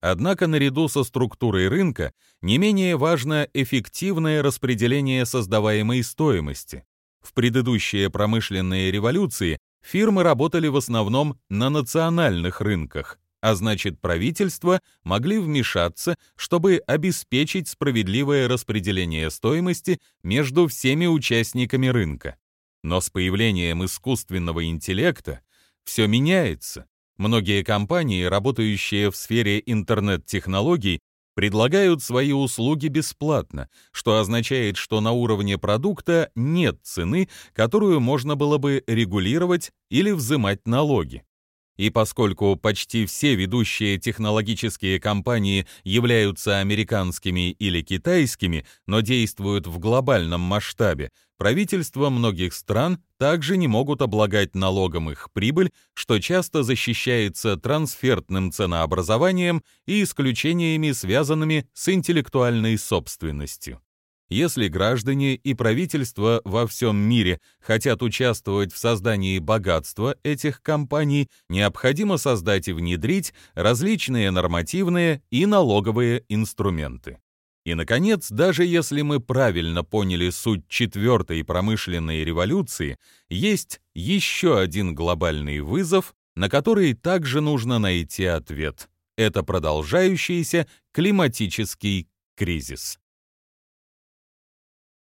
Однако наряду со структурой рынка не менее важно эффективное распределение создаваемой стоимости. В предыдущие промышленные революции фирмы работали в основном на национальных рынках, а значит правительства могли вмешаться, чтобы обеспечить справедливое распределение стоимости между всеми участниками рынка. Но с появлением искусственного интеллекта все меняется. Многие компании, работающие в сфере интернет-технологий, предлагают свои услуги бесплатно, что означает, что на уровне продукта нет цены, которую можно было бы регулировать или взимать налоги. И поскольку почти все ведущие технологические компании являются американскими или китайскими, но действуют в глобальном масштабе, правительства многих стран также не могут облагать налогом их прибыль, что часто защищается трансфертным ценообразованием и исключениями, связанными с интеллектуальной собственностью. Если граждане и правительства во всем мире хотят участвовать в создании богатства этих компаний, необходимо создать и внедрить различные нормативные и налоговые инструменты. И, наконец, даже если мы правильно поняли суть четвертой промышленной революции, есть еще один глобальный вызов, на который также нужно найти ответ. Это продолжающийся климатический кризис.